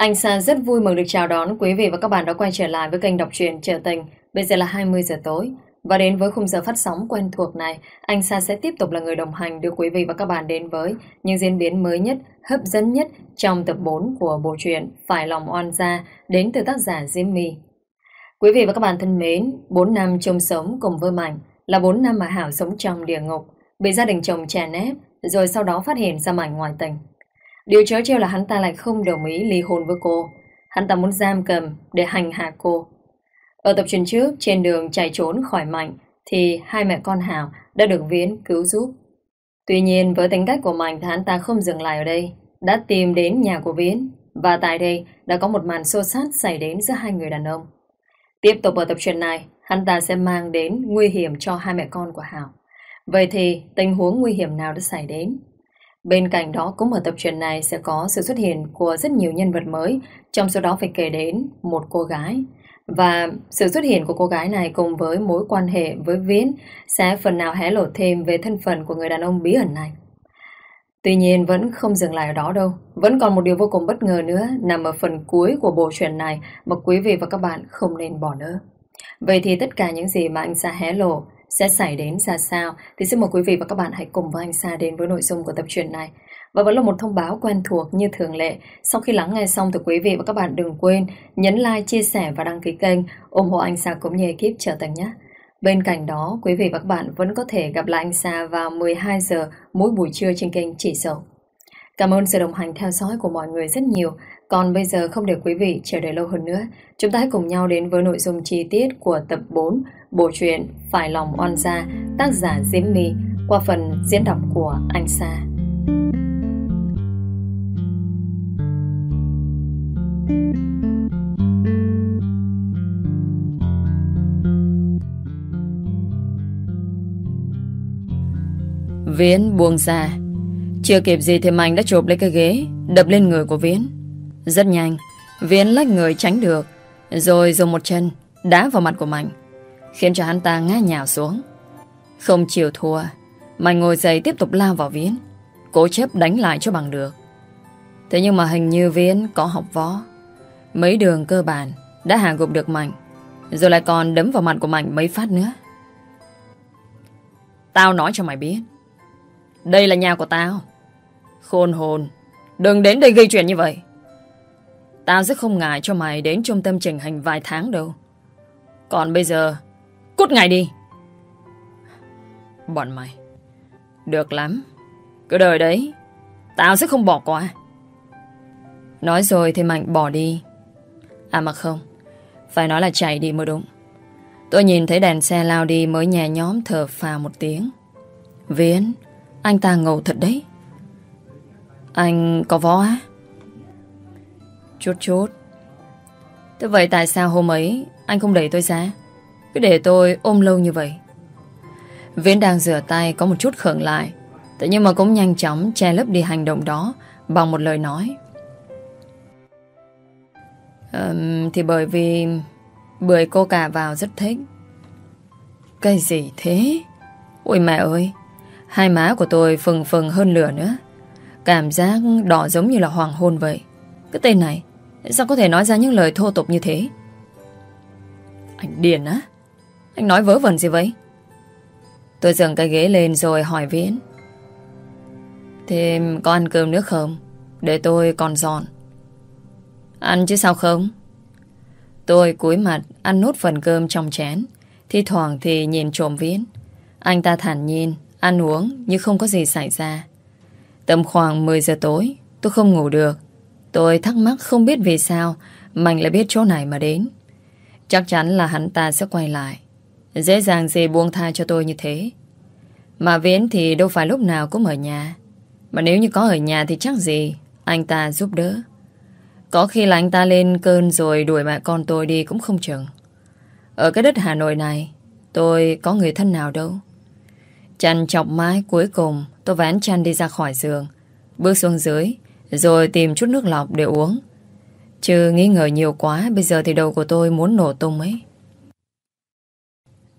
Anh Sa rất vui mừng được chào đón quý vị và các bạn đã quay trở lại với kênh đọc truyện Trở Tình. Bây giờ là 20 giờ tối. Và đến với khung giờ phát sóng quen thuộc này, anh Sa sẽ tiếp tục là người đồng hành đưa quý vị và các bạn đến với những diễn biến mới nhất, hấp dẫn nhất trong tập 4 của bộ truyện Phải lòng oan gia đến từ tác giả Diễm My. Quý vị và các bạn thân mến, 4 năm chung sống cùng với Mạnh là 4 năm mà Hảo sống trong địa ngục, bị gia đình chồng chèn ép, rồi sau đó phát hiện ra Mạnh ngoài tình. Điều chớ trêu là hắn ta lại không đồng ý ly hôn với cô. Hắn ta muốn giam cầm để hành hạ cô. Ở tập truyền trước, trên đường chạy trốn khỏi Mạnh, thì hai mẹ con Hảo đã được Viễn cứu giúp. Tuy nhiên, với tính cách của Mạnh thì hắn ta không dừng lại ở đây, đã tìm đến nhà của Viễn. Và tại đây đã có một màn xô sát xảy đến giữa hai người đàn ông. Tiếp tục ở tập truyền này, hắn ta sẽ mang đến nguy hiểm cho hai mẹ con của Hảo. Vậy thì tình huống nguy hiểm nào đã xảy đến? Bên cạnh đó cũng ở tập truyện này sẽ có sự xuất hiện của rất nhiều nhân vật mới, trong số đó phải kể đến một cô gái. Và sự xuất hiện của cô gái này cùng với mối quan hệ với Viễn sẽ phần nào hé lộ thêm về thân phận của người đàn ông bí ẩn này. Tuy nhiên vẫn không dừng lại ở đó đâu. Vẫn còn một điều vô cùng bất ngờ nữa nằm ở phần cuối của bộ truyện này mà quý vị và các bạn không nên bỏ lỡ. Vậy thì tất cả những gì mà anh sẽ hé lộ sẽ xảy đến ra sao thì xin mời quý vị và các bạn hãy cùng với anh Sa đến với nội dung của tập truyện này. Và vẫn là một thông báo quen thuộc như thường lệ. Sau khi lắng nghe xong thì quý vị và các bạn đừng quên nhấn like, chia sẻ và đăng ký kênh ủng hộ anh Sa cũng như ekip trở thành nhé. Bên cạnh đó, quý vị và các bạn vẫn có thể gặp lại anh Sa vào 12 giờ mỗi buổi trưa trên kênh Chỉ Sầu. Cảm ơn sự đồng hành theo dõi của mọi người rất nhiều. Còn bây giờ không để quý vị chờ đợi lâu hơn nữa, chúng ta hãy cùng nhau đến với nội dung chi tiết của tập 4 bộ truyện Phải lòng oan gia tác giả Diễm My qua phần diễn đọc của Anh Sa. Viễn buông ra Chưa kịp gì thì Mạnh đã chụp lấy cái ghế Đập lên người của Viễn rất nhanh. Viễn lách người tránh được, Rồi dùng một chân đá vào mặt của Mạnh, Khiến cho hắn ta ngã nhào xuống. Không chịu thua, Mạnh ngồi dậy tiếp tục lao vào Viễn, Cố chấp đánh lại cho bằng được. Thế nhưng mà hình như Viễn có học võ. Mấy đường cơ bản Đã hạ gục được Mạnh, Rồi lại còn đấm vào mặt của Mạnh mấy phát nữa. Tao nói cho mày biết, Đây là nhà của tao. Khôn hồn, Đừng đến đây gây chuyện như vậy. Tao sẽ không ngại cho mày đến trung tâm trình hành vài tháng đâu. Còn bây giờ, Cút ngay đi. Bọn mày, Được lắm. Cứ đời đấy, Tao sẽ không bỏ qua. Nói rồi thì Mạnh bỏ đi. À mà không, Phải nói là chạy đi mới đúng. Tôi nhìn thấy đèn xe lao đi mới nhẹ nhóm thở phào một tiếng. Viễn, Anh ta ngầu thật đấy. Anh có võ á? Chút chút Thế vậy tại sao hôm ấy Anh không đẩy tôi ra? Cứ để tôi ôm lâu như vậy. Viễn đang rửa tay có một chút khẩn lại Thế nhưng mà cũng nhanh chóng che lấp đi hành động đó Bằng một lời nói. Um, Thì bởi vì Bưởi cô cả vào rất thích. Cái gì thế? Ôi mẹ ơi Hai má của tôi phừng phừng hơn lửa nữa. Cảm giác đỏ giống như là hoàng hôn vậy. Cái tên này Sao có thể nói ra những lời thô tục như thế? Anh điền á. Anh nói vớ vẩn gì vậy? Tôi dừng cái ghế lên rồi hỏi Viễn. Thế có ăn cơm nước không? Để tôi còn giòn. Ăn chứ sao không? Tôi cúi mặt Ăn nốt phần cơm trong chén. Thi thoảng thì nhìn trộm Viễn. Anh ta thản nhiên Ăn uống như không có gì xảy ra. Tầm khoảng 10 giờ tối, Tôi không ngủ được. Tôi thắc mắc không biết vì sao Mạnh lại biết chỗ này mà đến. Chắc chắn là hắn ta sẽ quay lại. Dễ dàng gì buông tha cho tôi như thế. Mà Viễn thì đâu phải lúc nào cũng ở nhà. Mà nếu như có ở nhà thì chắc gì Anh ta giúp đỡ. Có khi là anh ta lên cơn rồi đuổi mẹ con tôi đi cũng không chừng. Ở cái đất Hà Nội này, Tôi có người thân nào đâu. Chăn chọc mái cuối cùng, Tôi vén chăn đi ra khỏi giường. Bước xuống dưới rồi tìm chút nước lọc để uống Chứ nghĩ ngờ nhiều quá Bây giờ thì đầu của tôi muốn nổ tung ấy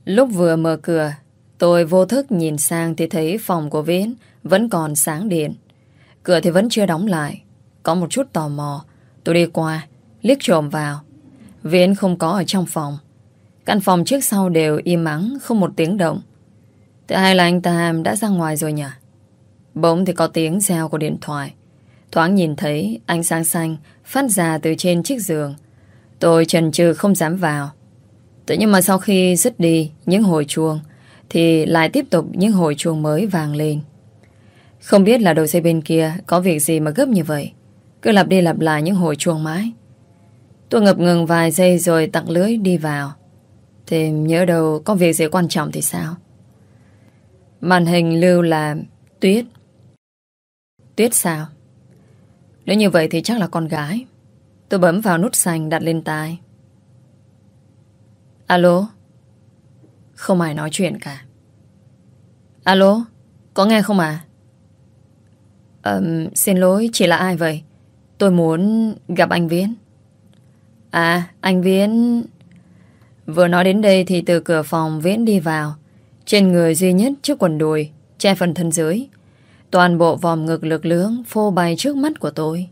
Lúc vừa mở cửa Tôi vô thức nhìn sang Thì thấy phòng của Viễn Vẫn còn sáng điện Cửa thì vẫn chưa đóng lại Có một chút tò mò Tôi đi qua, liếc trộm vào. Viễn không có ở trong phòng. Căn phòng trước sau đều im ắng, không một tiếng động. Thế hai là anh ta đã ra ngoài rồi nhỉ? Bỗng thì có tiếng reo của điện thoại. Thoáng nhìn thấy ánh sáng xanh phát ra từ trên chiếc giường. Tôi chần chừ không dám vào. Tự nhiên mà sau khi dứt đi những hồi chuông, thì lại tiếp tục những hồi chuông mới vàng lên. Không biết là đầu dây bên kia có việc gì mà gấp như vậy. Cứ lặp đi lặp lại những hồi chuông mãi. Tôi ngập ngừng vài giây rồi tặng lưới đi vào. Thì nhớ đâu có việc gì quan trọng thì sao? Màn hình lưu là Tuyết. Tuyết sao? Nếu như vậy thì chắc là con gái. Tôi bấm vào nút xanh đặt lên tai. Alo? Không ai nói chuyện cả. Alo? Có nghe không à? Um, xin lỗi, chỉ là ai vậy? Tôi muốn gặp anh Viễn. À, anh Viễn... Vừa nói đến đây thì từ cửa phòng Viễn đi vào. Trên người duy nhất chiếc quần đùi, che phần thân dưới. Toàn bộ vòm ngực lực lưỡng phô bày trước mắt của tôi.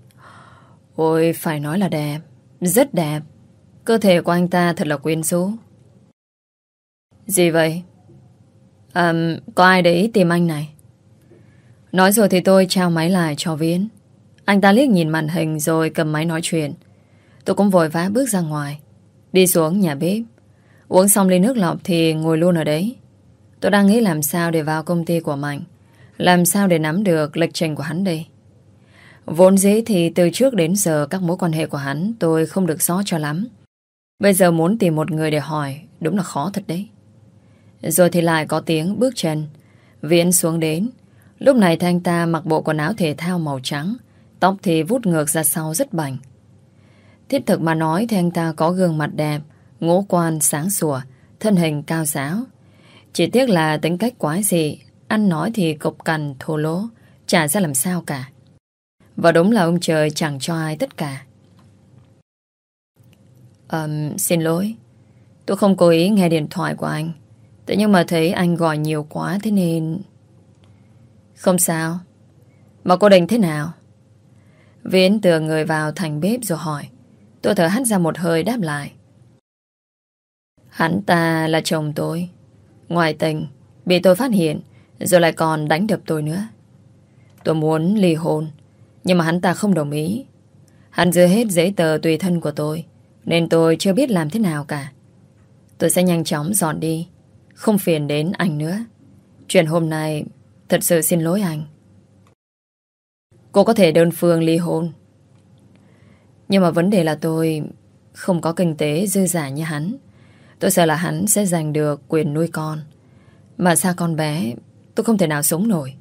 Ôi, phải nói là đẹp. Rất đẹp. Cơ thể của anh ta thật là quyến rũ. Gì vậy? À, có ai đấy tìm anh này? Nói rồi thì tôi trao máy lại cho Viễn. Anh ta liếc nhìn màn hình rồi cầm máy nói chuyện. Tôi cũng vội vã bước ra ngoài. Đi xuống nhà bếp. Uống xong ly nước lọc thì ngồi luôn ở đấy. Tôi đang nghĩ làm sao để vào công ty của Mạnh. Làm sao để nắm được lịch trình của hắn đây. Vốn dĩ thì từ trước đến giờ các mối quan hệ của hắn tôi không được rõ cho lắm. Bây giờ muốn tìm một người để hỏi đúng là khó thật đấy. Rồi thì lại có tiếng bước chân. Viễn xuống đến. Lúc này thanh ta mặc bộ quần áo thể thao màu trắng. Tóc thì vút ngược ra sau rất bảnh. Thiết thực mà nói thì anh ta có gương mặt đẹp, ngũ quan sáng sủa, thân hình cao giáo. Chỉ tiếc là tính cách quái dị, ăn nói thì cục cằn, thô lỗ, chả ra làm sao cả. Và đúng là ông trời chẳng cho ai tất cả. Um, xin lỗi, tôi không cố ý nghe điện thoại của anh. Tự nhiên mà thấy anh gọi nhiều quá thế nên... Không sao. Mà cô định thế nào? Viễn tựa người vào thành bếp rồi hỏi. Tôi thở hắt ra một hơi đáp lại. Hắn ta là chồng tôi. Ngoài tình, bị tôi phát hiện, rồi lại còn đánh đập tôi nữa. Tôi muốn ly hôn, nhưng mà hắn ta không đồng ý. Hắn dư hết giấy tờ tùy thân của tôi, nên tôi chưa biết làm thế nào cả. Tôi sẽ nhanh chóng dọn đi, không phiền đến anh nữa. Chuyện hôm nay, thật sự xin lỗi anh. Cô có thể đơn phương ly hôn. Nhưng mà vấn đề là tôi không có kinh tế dư giả như hắn. Tôi sợ là hắn sẽ giành được quyền nuôi con. Mà xa con bé, tôi không thể nào sống nổi.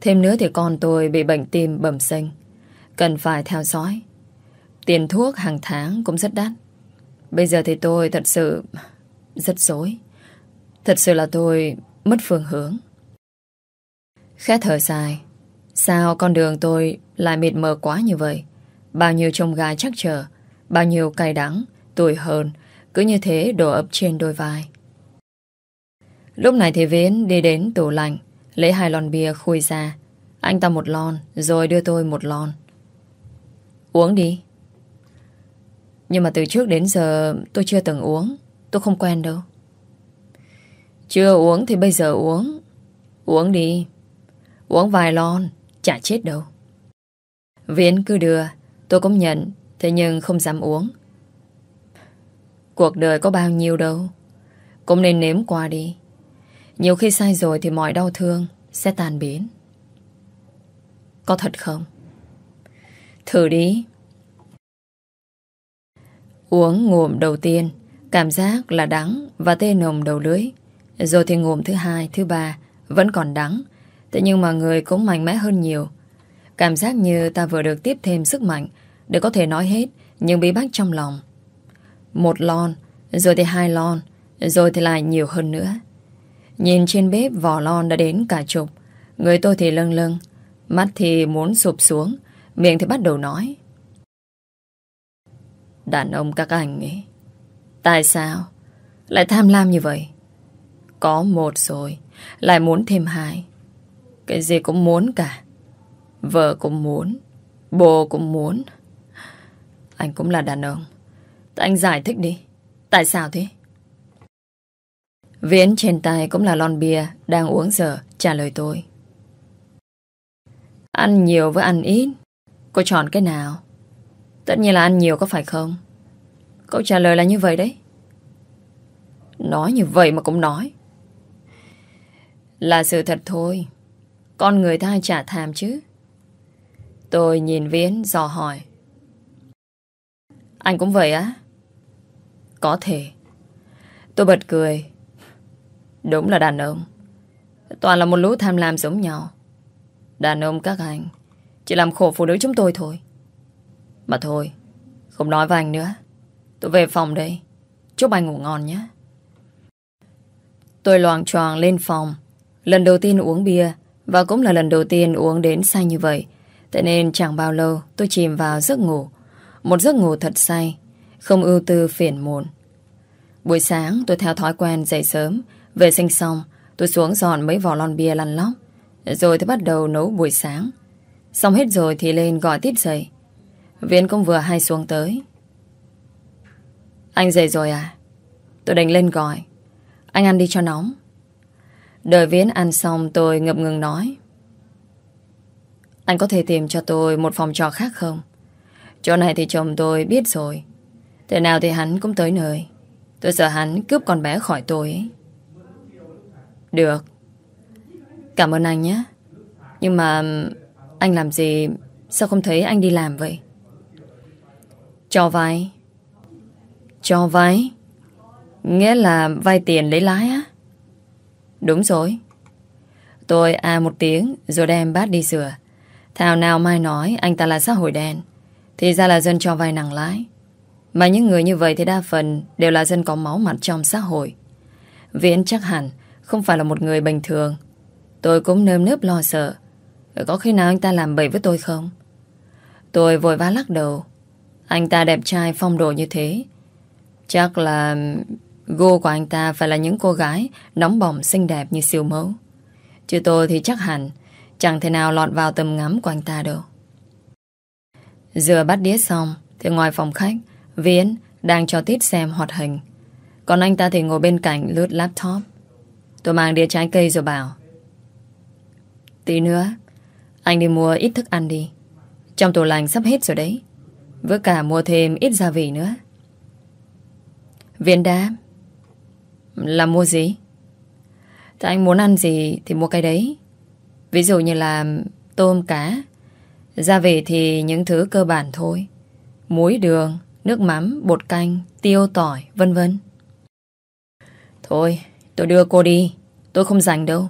Thêm nữa thì con tôi bị bệnh tim bẩm sinh. Cần phải theo dõi. Tiền thuốc hàng tháng cũng rất đắt. Bây giờ thì tôi thật sự rất dối. Thật sự là tôi mất phương hướng. Khẽ thở dài. Sao con đường tôi lại mịt mờ quá như vậy? Bao nhiêu trông gai chắc chờ, bao nhiêu cay đắng, tuổi hơn, cứ như thế đổ ập trên đôi vai. Lúc này thì Viễn đi đến tủ lạnh, lấy hai lon bia khui ra. Anh ta một lon, rồi đưa tôi một lon. Uống đi. Nhưng mà từ trước đến giờ tôi chưa từng uống. Tôi không quen đâu. Chưa uống thì bây giờ uống. Uống đi. Uống vài lon, chả chết đâu. Viễn cứ đưa, tôi cũng nhận, thế nhưng không dám uống. Cuộc đời có bao nhiêu đâu. Cũng nên nếm qua đi. Nhiều khi sai rồi thì mọi đau thương sẽ tàn biến. Có thật không? Thử đi. Uống ngụm đầu tiên, cảm giác là đắng và tê nồng đầu lưới. Rồi thì ngụm thứ hai, thứ ba, vẫn còn đắng. Thế nhưng mà người cũng mạnh mẽ hơn nhiều. Cảm giác như ta vừa được tiếp thêm sức mạnh để có thể nói hết những bí bách trong lòng. Một lon, rồi thì hai lon, rồi thì lại nhiều hơn nữa. Nhìn trên bếp vỏ lon đã đến cả chục. Người tôi thì lâng lâng, mắt thì muốn sụp xuống, miệng thì bắt đầu nói. Đàn ông các anh ấy, tại sao lại tham lam như vậy? Có một rồi, lại muốn thêm hai. Cái gì cũng muốn cả. Vợ cũng muốn, bố cũng muốn. Anh cũng là đàn ông. Anh giải thích đi. Tại sao thế? Viễn trên tay cũng là lon bia đang uống giờ, trả lời tôi. Ăn nhiều với ăn ít. Cô chọn cái nào? Tất nhiên là ăn nhiều có phải không? Câu trả lời là như vậy đấy. Nói như vậy mà cũng nói. Là sự thật thôi. Con người ta chả tham chứ. Tôi nhìn Viễn dò hỏi. Anh cũng vậy á? Có thể. Tôi bật cười. Đúng là đàn ông. Toàn là một lũ tham lam giống nhau. Đàn ông các anh chỉ làm khổ phụ nữ chúng tôi thôi. Mà thôi, không nói với anh nữa. Tôi về phòng đây. Chúc anh ngủ ngon nhé. Tôi loàng choàng lên phòng. Lần đầu tiên uống bia và cũng là lần đầu tiên uống đến say như vậy. Thế nên chẳng bao lâu tôi chìm vào giấc ngủ. Một giấc ngủ thật say, không ưu tư phiền muộn. Buổi sáng tôi theo thói quen dậy sớm, vệ sinh xong, tôi xuống dọn mấy vỏ lon bia lăn lóc. Rồi tôi bắt đầu nấu buổi sáng. Xong hết rồi thì lên gọi tiếp dậy. Viễn cũng vừa hay xuống tới. Anh dậy rồi à? Tôi đánh lên gọi. Anh ăn đi cho nóng. Đợi Viễn ăn xong tôi ngập ngừng nói. Anh có thể tìm cho tôi một phòng trọ khác không? Chỗ này thì chồng tôi biết rồi. Thế nào thì hắn cũng tới nơi. Tôi sợ hắn cướp con bé khỏi tôi ấy. Được. Cảm ơn anh nhé. Nhưng mà, anh làm gì sao không thấy anh đi làm vậy? Cho vay. Cho vay? Nghĩa là vay tiền lấy lái á? Đúng rồi. Tôi à một tiếng rồi đem bát đi sửa. Thảo nào mai nói anh ta là xã hội đen. Thì ra là dân cho vay nặng lái. Mà những người như vậy thì đa phần đều là dân có máu mặt trong xã hội. Viễn chắc hẳn không phải là một người bình thường. Tôi cũng nơm nớp lo sợ. Có khi nào anh ta làm bậy với tôi không? Tôi vội vã lắc đầu. Anh ta đẹp trai, phong độ như thế. Chắc là gu của anh ta phải là những cô gái nóng bỏng, xinh đẹp như siêu mẫu. Chứ tôi thì chắc hẳn chẳng thể nào lọt vào tầm ngắm của anh ta đâu. Dừa bắt đĩa xong, thì ngoài phòng khách Viễn đang cho Tít xem hoạt hình. Còn anh ta thì ngồi bên cạnh lướt laptop. Tôi mang đĩa trái cây rồi bảo. Tí nữa, anh đi mua ít thức ăn đi. Trong tủ lạnh sắp hết rồi đấy. Với cả mua thêm ít gia vị nữa. viên đá Là mua gì? Thì anh muốn ăn gì thì mua cái đấy. Ví dụ như là tôm cá. Gia vị thì những thứ cơ bản thôi. Muối đường, nước mắm, bột canh, tiêu tỏi, vân vân. Thôi, tôi đưa cô đi. Tôi không rảnh đâu.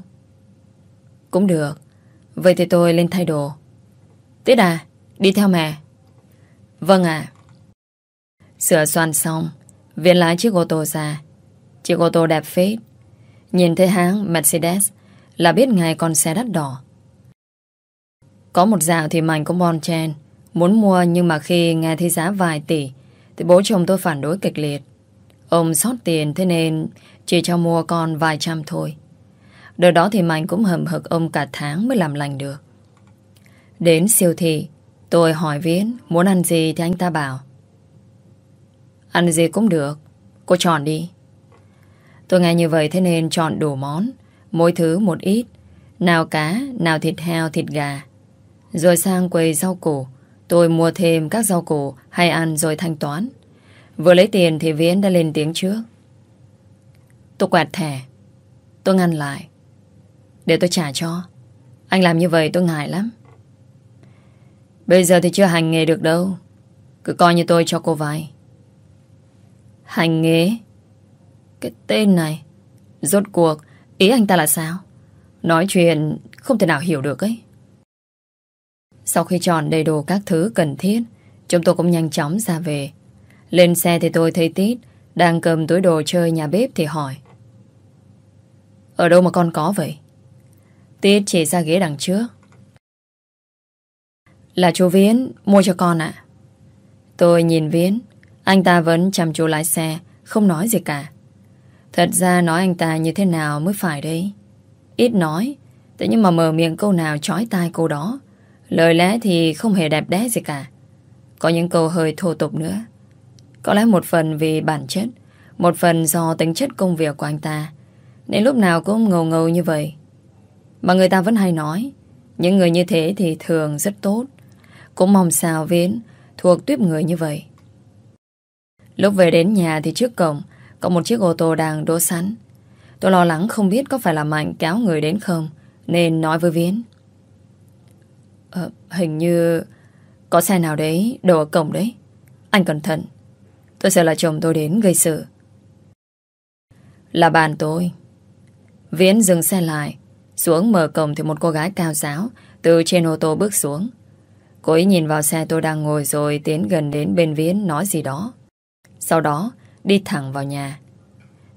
Cũng được. Vậy thì tôi lên thay đồ. Tiết à, đi theo mẹ. Vâng ạ. Sửa soạn xong, viện lái chiếc ô tô ra. Chiếc ô tô đẹp phết. Nhìn thấy hãng Mercedes là biết ngay con xe đắt đỏ. Có một dạo thì mảnh cũng bon chen. Muốn mua nhưng mà khi nghe thấy giá vài tỷ thì bố chồng tôi phản đối kịch liệt. Ông sót tiền thế nên chỉ cho mua con vài trăm thôi. Đợt đó thì Mạnh cũng hầm hực ông cả tháng mới làm lành được. Đến siêu thị, tôi hỏi Viễn muốn ăn gì thì anh ta bảo. Ăn gì cũng được, cô chọn đi. Tôi nghe như vậy thế nên chọn đủ món, mỗi thứ một ít, nào cá, nào thịt heo, thịt gà. Rồi sang quầy rau củ, tôi mua thêm các rau củ hay ăn rồi thanh toán. Vừa lấy tiền thì Viễn đã lên tiếng trước. Tôi quẹt thẻ. Tôi ngăn lại. Để tôi trả cho. Anh làm như vậy tôi ngại lắm. Bây giờ thì chưa hành nghề được đâu. Cứ coi như tôi cho cô vay. Hành nghề? Cái tên này. Rốt cuộc, ý anh ta là sao? Nói chuyện không thể nào hiểu được ấy. Sau khi chọn đầy đủ các thứ cần thiết, chúng tôi cũng nhanh chóng ra về. Lên xe thì tôi thấy Tít đang cầm túi đồ chơi nhà bếp thì hỏi. Ở đâu mà con có vậy? Tiết chỉ ra ghế đằng trước. Là chú Viễn mua cho con ạ. Tôi nhìn Viễn, anh ta vẫn chăm chú lái xe, không nói gì cả. Thật ra nói anh ta như thế nào mới phải đấy. Ít nói, thế nhưng mà mở miệng câu nào chói tai câu đó. Lời lẽ thì không hề đẹp đẽ gì cả. Có những câu hơi thô tục nữa Có lẽ một phần vì bản chất Một phần do tính chất công việc của anh ta nên lúc nào cũng ngầu ngầu như vậy. Mà người ta vẫn hay nói Những người như thế thì thường rất tốt. Cũng mong sao Viễn Thuộc tuyếp người như vậy. Lúc về đến nhà thì trước cổng Có một chiếc ô tô đang đỗ sẵn. Tôi lo lắng không biết có phải là Mạnh kéo người đến không Nên nói với Viễn. Ờ, Hình như Có xe nào đấy đổ ở cổng đấy. Anh cẩn thận Tôi sợ là chồng tôi đến gây sự. Là bạn tôi. Viễn dừng xe lại, Xuống mở cổng thì một cô gái cao giáo Từ trên ô tô bước xuống. Cô ấy nhìn vào xe tôi đang ngồi rồi Tiến gần đến bên Viễn nói gì đó. Sau đó, đi thẳng vào nhà.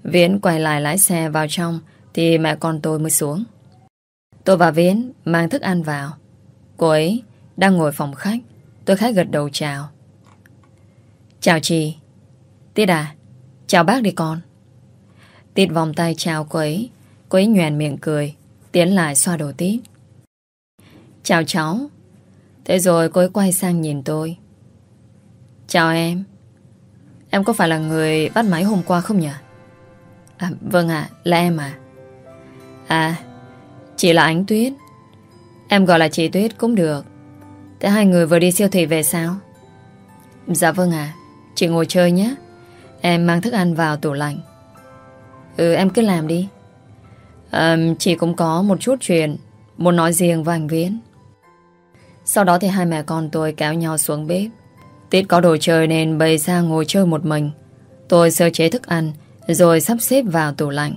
Viễn quay lại lái xe vào trong Thì mẹ con tôi mới xuống. Tôi và Viễn mang thức ăn vào. Cô ấy đang ngồi phòng khách. Tôi khá gật đầu chào. Chào chị. Tiết à Chào bác đi con. Tiết vòng tay chào cô ấy. Cô ấy nhoèn miệng cười Tiến lại xoa đầu tí Chào cháu. Thế rồi cô ấy quay sang nhìn tôi. Chào em. Em có phải là người bắt máy hôm qua không nhỉ? À, vâng ạ, là em à À Chị là Ánh Tuyết. Em gọi là chị Tuyết cũng được. Thế hai người vừa đi siêu thị về sao? Dạ vâng ạ Chị ngồi chơi nhé. Em mang thức ăn vào tủ lạnh. Ừ em cứ làm đi à, Chị cũng có một chút chuyện Muốn nói riêng với anh Viễn. Sau đó thì hai mẹ con tôi kéo nhau xuống bếp. Tiết có đồ chơi nên bày ra ngồi chơi một mình. Tôi sơ chế thức ăn rồi sắp xếp vào tủ lạnh.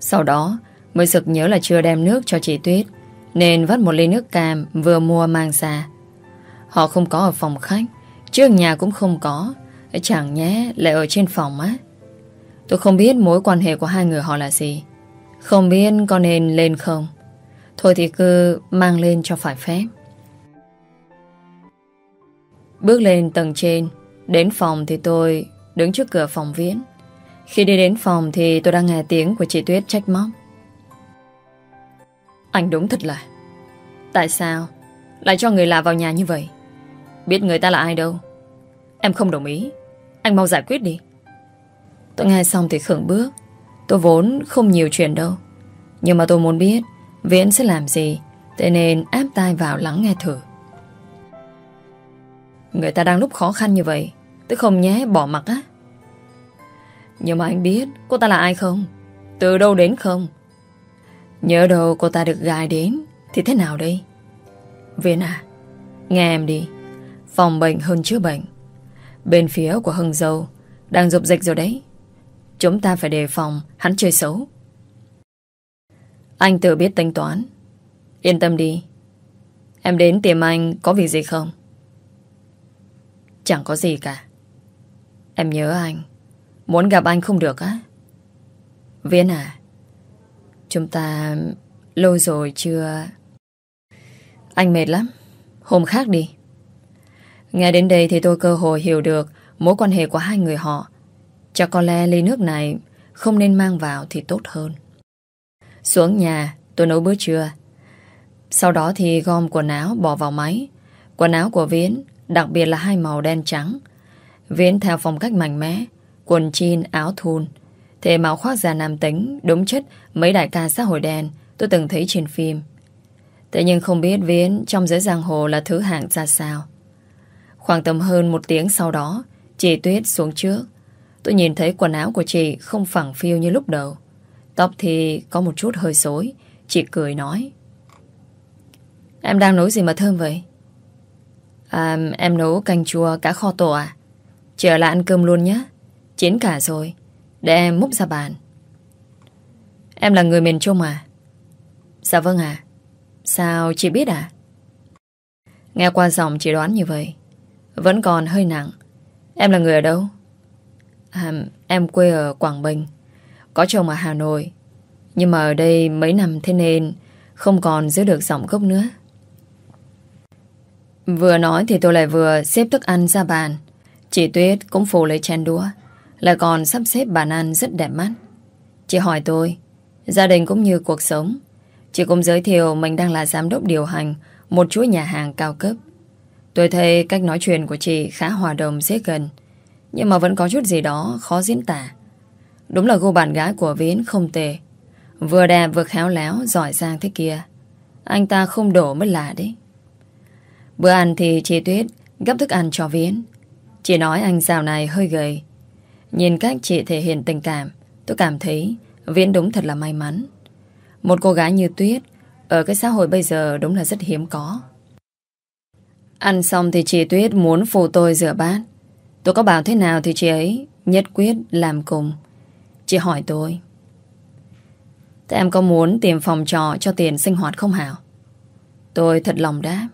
Sau đó mới sực nhớ là chưa đem nước cho chị Tuyết Nên vắt một ly nước cam vừa mua mang ra. Họ không có ở phòng khách Trước nhà cũng không có. Chẳng nhé lại ở trên phòng á. Tôi không biết mối quan hệ của hai người họ là gì. Không biết có nên lên không? Thôi thì cứ mang lên cho phải phép. Bước lên tầng trên, Đến phòng thì tôi đứng trước cửa phòng viễn. Khi đi đến phòng thì tôi đang nghe tiếng của chị Tuyết trách móc. Anh đúng thật là. Tại sao Lại cho người lạ vào nhà như vậy? Biết người ta là ai đâu. Em không đồng ý. Anh mau giải quyết đi. Tôi nghe xong thì khưởng bước. Tôi vốn không nhiều chuyện đâu Nhưng mà tôi muốn biết, Viễn sẽ làm gì, Thế nên áp tai vào lắng nghe thử Người ta đang lúc khó khăn như vậy, Tôi không nhé, bỏ mặc á nhưng mà anh biết cô ta là ai không? Từ đâu đến không? Nhớ đâu cô ta được gài đến, Thì thế nào đây? Viên à Nghe em đi Phòng bệnh hơn chữa bệnh Bên phía của Hưng Dâu Đang rụp dịch rồi đấy Chúng ta phải đề phòng hắn chơi xấu. Anh tự biết tính toán. Yên tâm đi. Em đến tìm anh có việc gì không? Chẳng có gì cả. Em nhớ anh. Muốn gặp anh không được á. Viễn à Chúng ta lâu rồi chưa Anh mệt lắm. Hôm khác đi. Nghe đến đây thì tôi cơ hội hiểu được Mối quan hệ của hai người họ Chắc có lẽ ly nước này Không nên mang vào thì tốt hơn. Xuống nhà tôi nấu bữa trưa. Sau đó thì gom quần áo bỏ vào máy. Quần áo của Viễn Đặc biệt là hai màu đen trắng. Viễn theo phong cách mạnh mẽ Quần jean, áo thun. Thế màu khoác da nam tính Đúng chất mấy đại ca xã hội đen Tôi từng thấy trên phim. Thế nhưng không biết Viễn trong giới giang hồ là thứ hạng ra sao. Khoảng tầm hơn một tiếng sau đó Chị Tuyết xuống trước. Tôi nhìn thấy quần áo của chị không phẳng phiu như lúc đầu. Tóc thì có một chút hơi xối. Chị cười nói. Em đang nấu gì mà thơm vậy? À, em nấu canh chua cá kho tổ à? Chờ lại ăn cơm luôn nhé. Chín cả rồi. Để em múc ra bàn. Em là người miền Trung à? Dạ vâng à Sao chị biết à? Nghe qua giọng chị đoán như vậy Vẫn còn hơi nặng. Em là người ở đâu? À, Em quê ở Quảng Bình Có chồng ở Hà Nội. Nhưng mà ở đây mấy năm thế nên Không còn giữ được giọng gốc nữa. Vừa nói thì tôi lại vừa xếp thức ăn ra bàn. Chị Tuyết cũng phủ lấy chén đũa lại còn sắp xếp bàn ăn rất đẹp mắt. Chị hỏi tôi Gia đình cũng như cuộc sống. Chị cũng giới thiệu mình đang là giám đốc điều hành Một chuỗi nhà hàng cao cấp. Tôi thấy cách nói chuyện của chị khá hòa đồng dễ gần. Nhưng mà vẫn có chút gì đó khó diễn tả. Đúng là cô bạn gái của Viễn không tệ. Vừa đẹp vừa khéo léo, Giỏi giang thế kia. Anh ta không đổ mới lạ đấy. Bữa ăn thì chị Tuyết Gấp thức ăn cho Viễn Chị nói anh dạo này hơi gầy. Nhìn cách chị thể hiện tình cảm, Tôi cảm thấy Viễn đúng thật là may mắn. Một cô gái như Tuyết Ở cái xã hội bây giờ đúng là rất hiếm có. Ăn xong thì chị Tuyết muốn phụ tôi rửa bát. Tôi có bảo thế nào thì chị ấy Nhất quyết làm cùng. Chị hỏi tôi. Thế em có muốn tìm phòng trọ cho tiền sinh hoạt không Hảo? Tôi thật lòng đáp.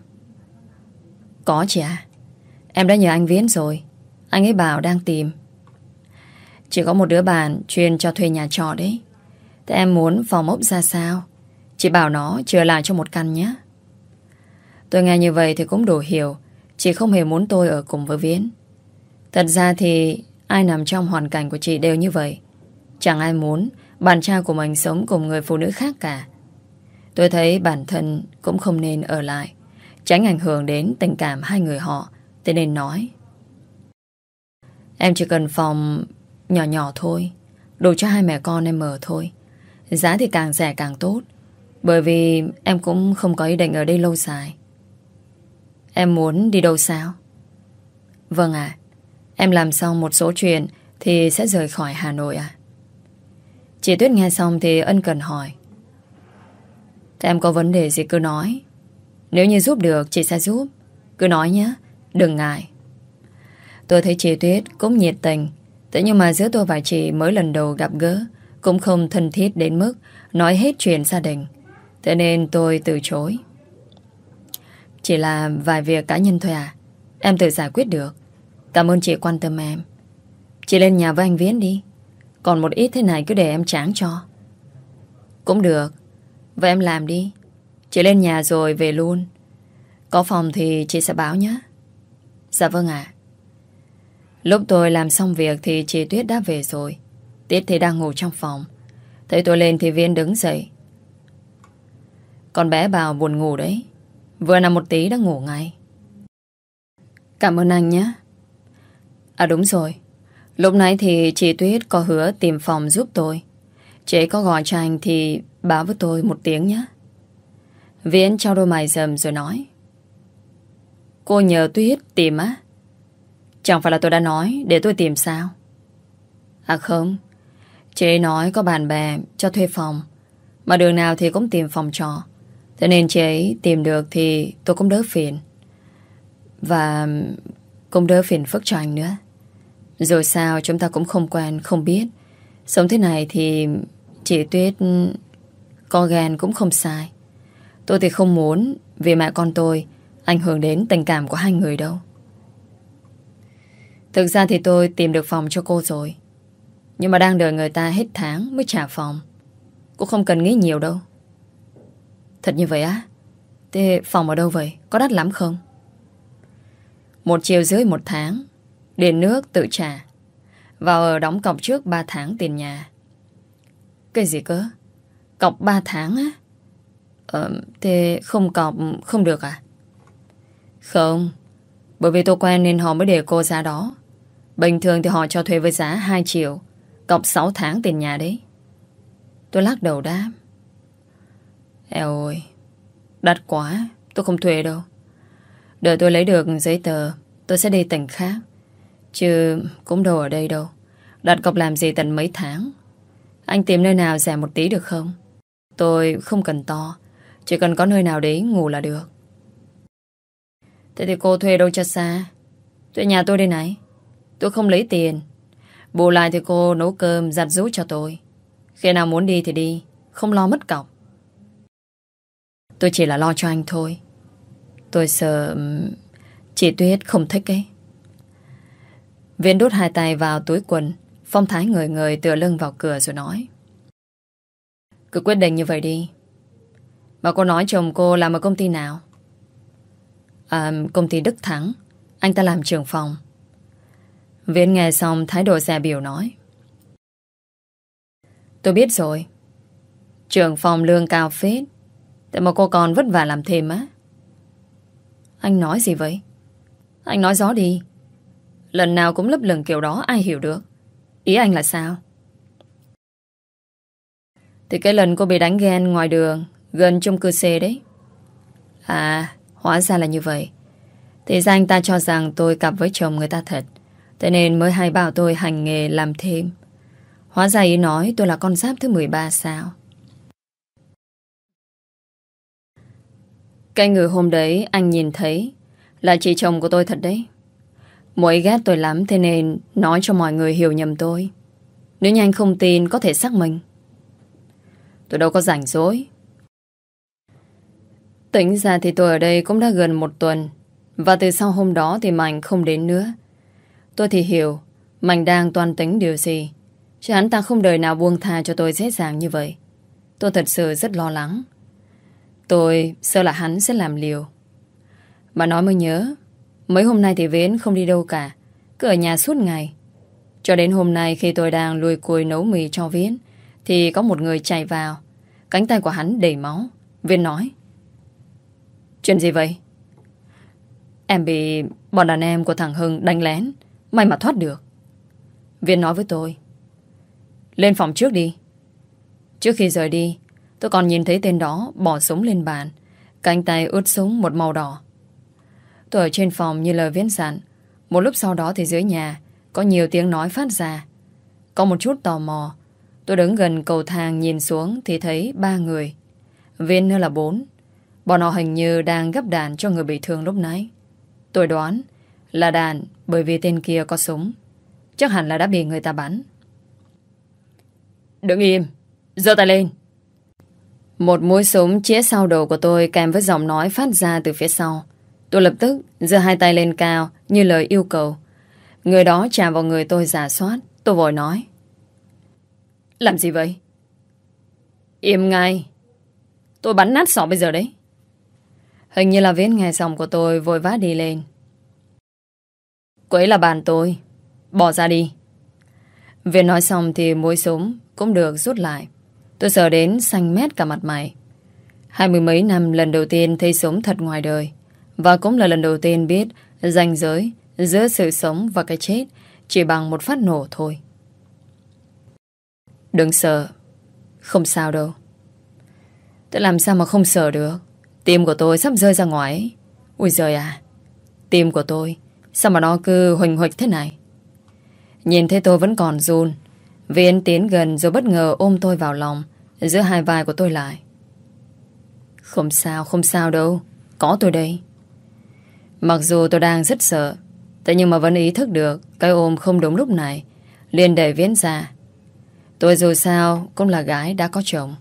Có chị à Em đã nhờ anh Viễn rồi. Anh ấy bảo đang tìm. Chỉ có một đứa bạn chuyên cho thuê nhà trọ đấy. Thế em muốn phòng ốc ra sao? Chị bảo nó chừa lại cho một căn nhé. Tôi nghe như vậy thì cũng đủ hiểu. Chị không hề muốn tôi ở cùng với Viễn. Thật ra thì, Ai nằm trong hoàn cảnh của chị đều như vậy. Chẳng ai muốn Bạn trai của mình sống cùng người phụ nữ khác cả. Tôi thấy bản thân Cũng không nên ở lại, Tránh ảnh hưởng đến tình cảm hai người họ, Thế nên nói. Em chỉ cần phòng Nhỏ nhỏ thôi, Đủ cho hai mẹ con em ở thôi. Giá thì càng rẻ càng tốt, Bởi vì em cũng không có ý định ở đây lâu dài. Em muốn đi đâu sao? Vâng ạ. Em làm xong một số chuyện Thì sẽ rời khỏi Hà Nội à? Chị Tuyết nghe xong thì ân cần hỏi. Thế em có vấn đề gì cứ nói. Nếu như giúp được, chị sẽ giúp. Cứ nói nhé, Đừng ngại. Tôi thấy chị Tuyết cũng nhiệt tình. Thế nhưng mà giữa tôi và chị mới lần đầu gặp gỡ Cũng không thân thiết đến mức Nói hết chuyện gia đình. Thế nên tôi từ chối. Chỉ là vài việc cá nhân thôi à? Em tự giải quyết được. Cảm ơn chị quan tâm em. Chị lên nhà với anh Viễn đi. Còn một ít thế này cứ để em tráng cho. Cũng được. Vậy em làm đi. Chị lên nhà rồi về luôn. Có phòng thì chị sẽ báo nhé. Dạ vâng ạ. Lúc tôi làm xong việc thì chị Tuyết đã về rồi. Tiết thì đang ngủ trong phòng. Thấy tôi lên thì Viên đứng dậy. Con bé bảo buồn ngủ đấy. Vừa nằm một tí đã ngủ ngay. Cảm ơn anh nhé. À đúng rồi. Lúc nãy thì chị Tuyết có hứa tìm phòng giúp tôi. Chị có gọi cho anh thì báo với tôi một tiếng nhé. Viễn trao đôi mày dầm rồi nói. Cô nhờ Tuyết tìm á. Chẳng phải là tôi đã nói Để tôi tìm sao? À không. Chị nói có bạn bè cho thuê phòng, Mà đường nào thì cũng tìm phòng trọ. Thế nên chị ấy tìm được Thì tôi cũng đỡ phiền. Và Cũng đỡ phiền phức cho anh nữa. Rồi sao? Chúng ta cũng không quen, Không biết. Sống thế này thì Chị Tuyết, Có ghen cũng không sai. Tôi thì không muốn Vì mẹ con tôi Ảnh hưởng đến tình cảm của hai người đâu. Thực ra thì tôi tìm được phòng cho cô rồi. Nhưng mà đang đợi người ta hết tháng Mới trả phòng. Cô không cần nghĩ nhiều đâu. Thật như vậy á? Thế phòng ở đâu vậy? Có đắt lắm không? Một triệu dưới một tháng. Điện nước tự trả. Vào ở đóng cọc trước 3 tháng tiền nhà. Cái gì cơ? Cọc 3 tháng á? Ờ, thế không cọc không được à? Không Bởi vì tôi quen nên họ mới để cô giá đó. Bình thường thì họ cho thuê với giá 2 triệu Cọc 6 tháng tiền nhà đấy. Tôi lắc đầu đáp. Eo ơi Đắt quá Tôi không thuê đâu. Đợi tôi lấy được giấy tờ Tôi sẽ đi tỉnh khác. Chứ cũng đâu ở đây đâu. Đặt cọc làm gì tận mấy tháng? Anh tìm nơi nào rẻ một tí được không? Tôi không cần to. Chỉ cần có nơi nào đấy ngủ là được. Thế thì cô thuê đâu cho xa? Thuê nhà tôi đây này. Tôi không lấy tiền. Bù lại thì cô nấu cơm giặt rũ cho tôi. Khi nào muốn đi thì đi. Không lo mất cọc. Tôi chỉ là lo cho anh thôi. Tôi sợ Chị Tuyết không thích ấy. Viên đút hai tay vào túi quần. Phong thái người người tựa lưng vào cửa rồi nói. Cứ quyết định như vậy đi. Mà cô nói chồng cô làm ở công ty nào? À công ty Đức Thắng. Anh ta làm trưởng phòng. Viễn nghe xong thái độ xe biểu nói. Tôi biết rồi. Trưởng phòng lương cao phết. Tại mà cô còn vất vả làm thêm á. Anh nói gì vậy? Anh nói gió đi. Lần nào cũng lấp lửng kiểu đó, ai hiểu được. Ý anh là sao? Thì cái lần cô bị đánh ghen ngoài đường, Gần chung cư C đấy. À hóa ra là như vậy. Thì ra anh ta cho rằng tôi cặp với chồng người ta thật, Thế nên mới hay bảo tôi hành nghề làm thêm. Hóa ra ý nói tôi là con giáp thứ 13 sao? Cái người hôm đấy anh nhìn thấy Là chị chồng của tôi thật đấy. Mỗi ghét tôi lắm, Thế nên nói cho mọi người hiểu nhầm tôi. Nếu như anh không tin, Có thể xác minh. Tôi đâu có rảnh rỗi. Tính ra thì tôi ở đây cũng đã gần một tuần, Và từ sau hôm đó thì Mạnh không đến nữa. Tôi thì hiểu Mạnh đang toàn tính điều gì. Chứ hắn ta không đời nào buông tha cho tôi dễ dàng như vậy. Tôi thật sự rất lo lắng. Tôi sợ là hắn sẽ làm liều. Bà nói mới nhớ Mấy hôm nay thì Viễn không đi đâu cả, Cứ ở nhà suốt ngày. Cho đến hôm nay khi tôi đang lùi cùi nấu mì cho Viễn, Thì có một người chạy vào. Cánh tay của hắn đầy máu. Viên nói, Chuyện gì vậy? Em bị bọn đàn em của thằng Hưng đánh lén, May mà thoát được. Viên nói với tôi, Lên phòng trước đi. Trước khi rời đi, Tôi còn nhìn thấy tên đó bỏ súng lên bàn, Cánh tay ướt súng một màu đỏ. Tôi ở trên phòng như lời viễn dặn. Một lúc sau đó thì dưới nhà, Có nhiều tiếng nói phát ra. Có một chút tò mò. Tôi đứng gần cầu thang nhìn xuống Thì thấy ba người. Viên nữa là bốn. Bọn họ hình như đang gấp đàn cho người bị thương lúc nãy. Tôi đoán Là đàn bởi vì tên kia có súng. Chắc hẳn là đã bị người ta bắn. Đứng im. Giơ tay lên. Một mũi súng chĩa sau đầu của tôi Kèm với giọng nói phát ra từ phía sau. Tôi lập tức giơ hai tay lên cao Như lời yêu cầu Người đó chạm vào người tôi giả soát Tôi vội nói làm gì vậy? Im ngay. Tôi bắn nát sọ bây giờ đấy. Hình như là viết nghe xong của tôi vội vã đi lên. Cô ấy là bạn tôi. Bỏ ra đi. Viên nói xong thì mũi súng cũng được rút lại. Tôi sợ đến xanh mét cả mặt mày. Hai mươi mấy năm lần đầu tiên thấy súng thật ngoài đời. Và cũng là lần đầu tiên biết ranh giới giữa sự sống và cái chết chỉ bằng một phát nổ thôi. Đừng sợ, Không sao đâu. Tôi làm sao mà không sợ được? Tim của tôi sắp rơi ra ngoài Ui giời à Tim của tôi, Sao mà nó cứ huỳnh huỳnh thế này? Nhìn thấy tôi vẫn còn run, Viên tiến gần rồi bất ngờ ôm tôi vào lòng Giữa hai vai của tôi lại. Không sao không sao đâu, Có tôi đây. Mặc dù tôi đang rất sợ, Thế nhưng mà vẫn ý thức được Cái ôm không đúng lúc này, liền đẩy Viễn ra Tôi dù sao cũng là gái đã có chồng.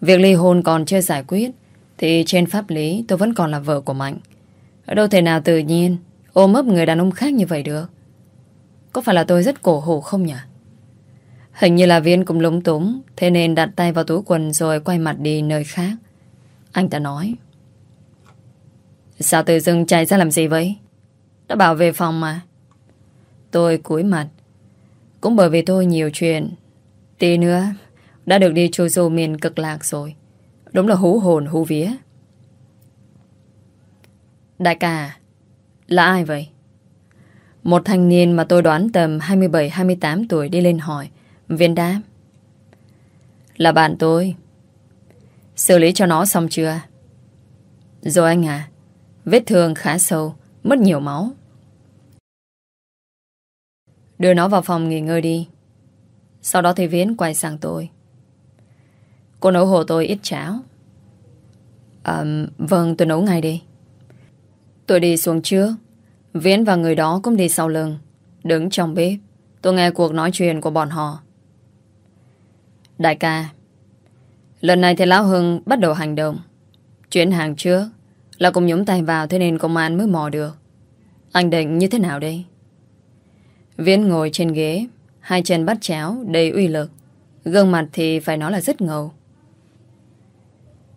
Việc ly hôn còn chưa giải quyết, thì trên pháp lý tôi vẫn còn là vợ của Mạnh. Ở đâu thể nào tự nhiên ôm ấp người đàn ông khác như vậy được. Có phải là tôi rất cổ hủ không nhỉ? Hình như là Viên cũng lúng túng, Thế nên đặt tay vào túi quần Rồi quay mặt đi nơi khác Anh ta nói Sao tự dưng chạy ra làm gì vậy? Đã bảo về phòng mà. Tôi cúi mặt. Cũng bởi vì tôi nhiều chuyện. Tí nữa, Đã được đi chu du miền cực lạc rồi. Đúng là hú hồn, hú vía. Đại ca, Là ai vậy? Một thanh niên mà tôi đoán tầm 27-28 tuổi đi lên hỏi. Viên đáp, Là bạn tôi. Xử lý cho nó xong chưa? Rồi anh à Vết thương khá sâu Mất nhiều máu. Đưa nó vào phòng nghỉ ngơi đi. Sau đó thì Viễn quay sang tôi. Cô nấu hộ tôi ít cháo. À, Vâng tôi nấu ngay đi. Tôi đi xuống trước. Viễn và người đó cũng đi sau lưng Đứng trong bếp. Tôi nghe cuộc nói chuyện của bọn họ. Đại ca Lần này thì Lão Hưng bắt đầu hành động. Chuyển hàng trước là cùng nhúng tay vào thế nên công an mới mò được. Anh định như thế nào đây? Viễn ngồi trên ghế, Hai chân bắt chéo, đầy uy lực. Gương mặt thì phải nói là rất ngầu.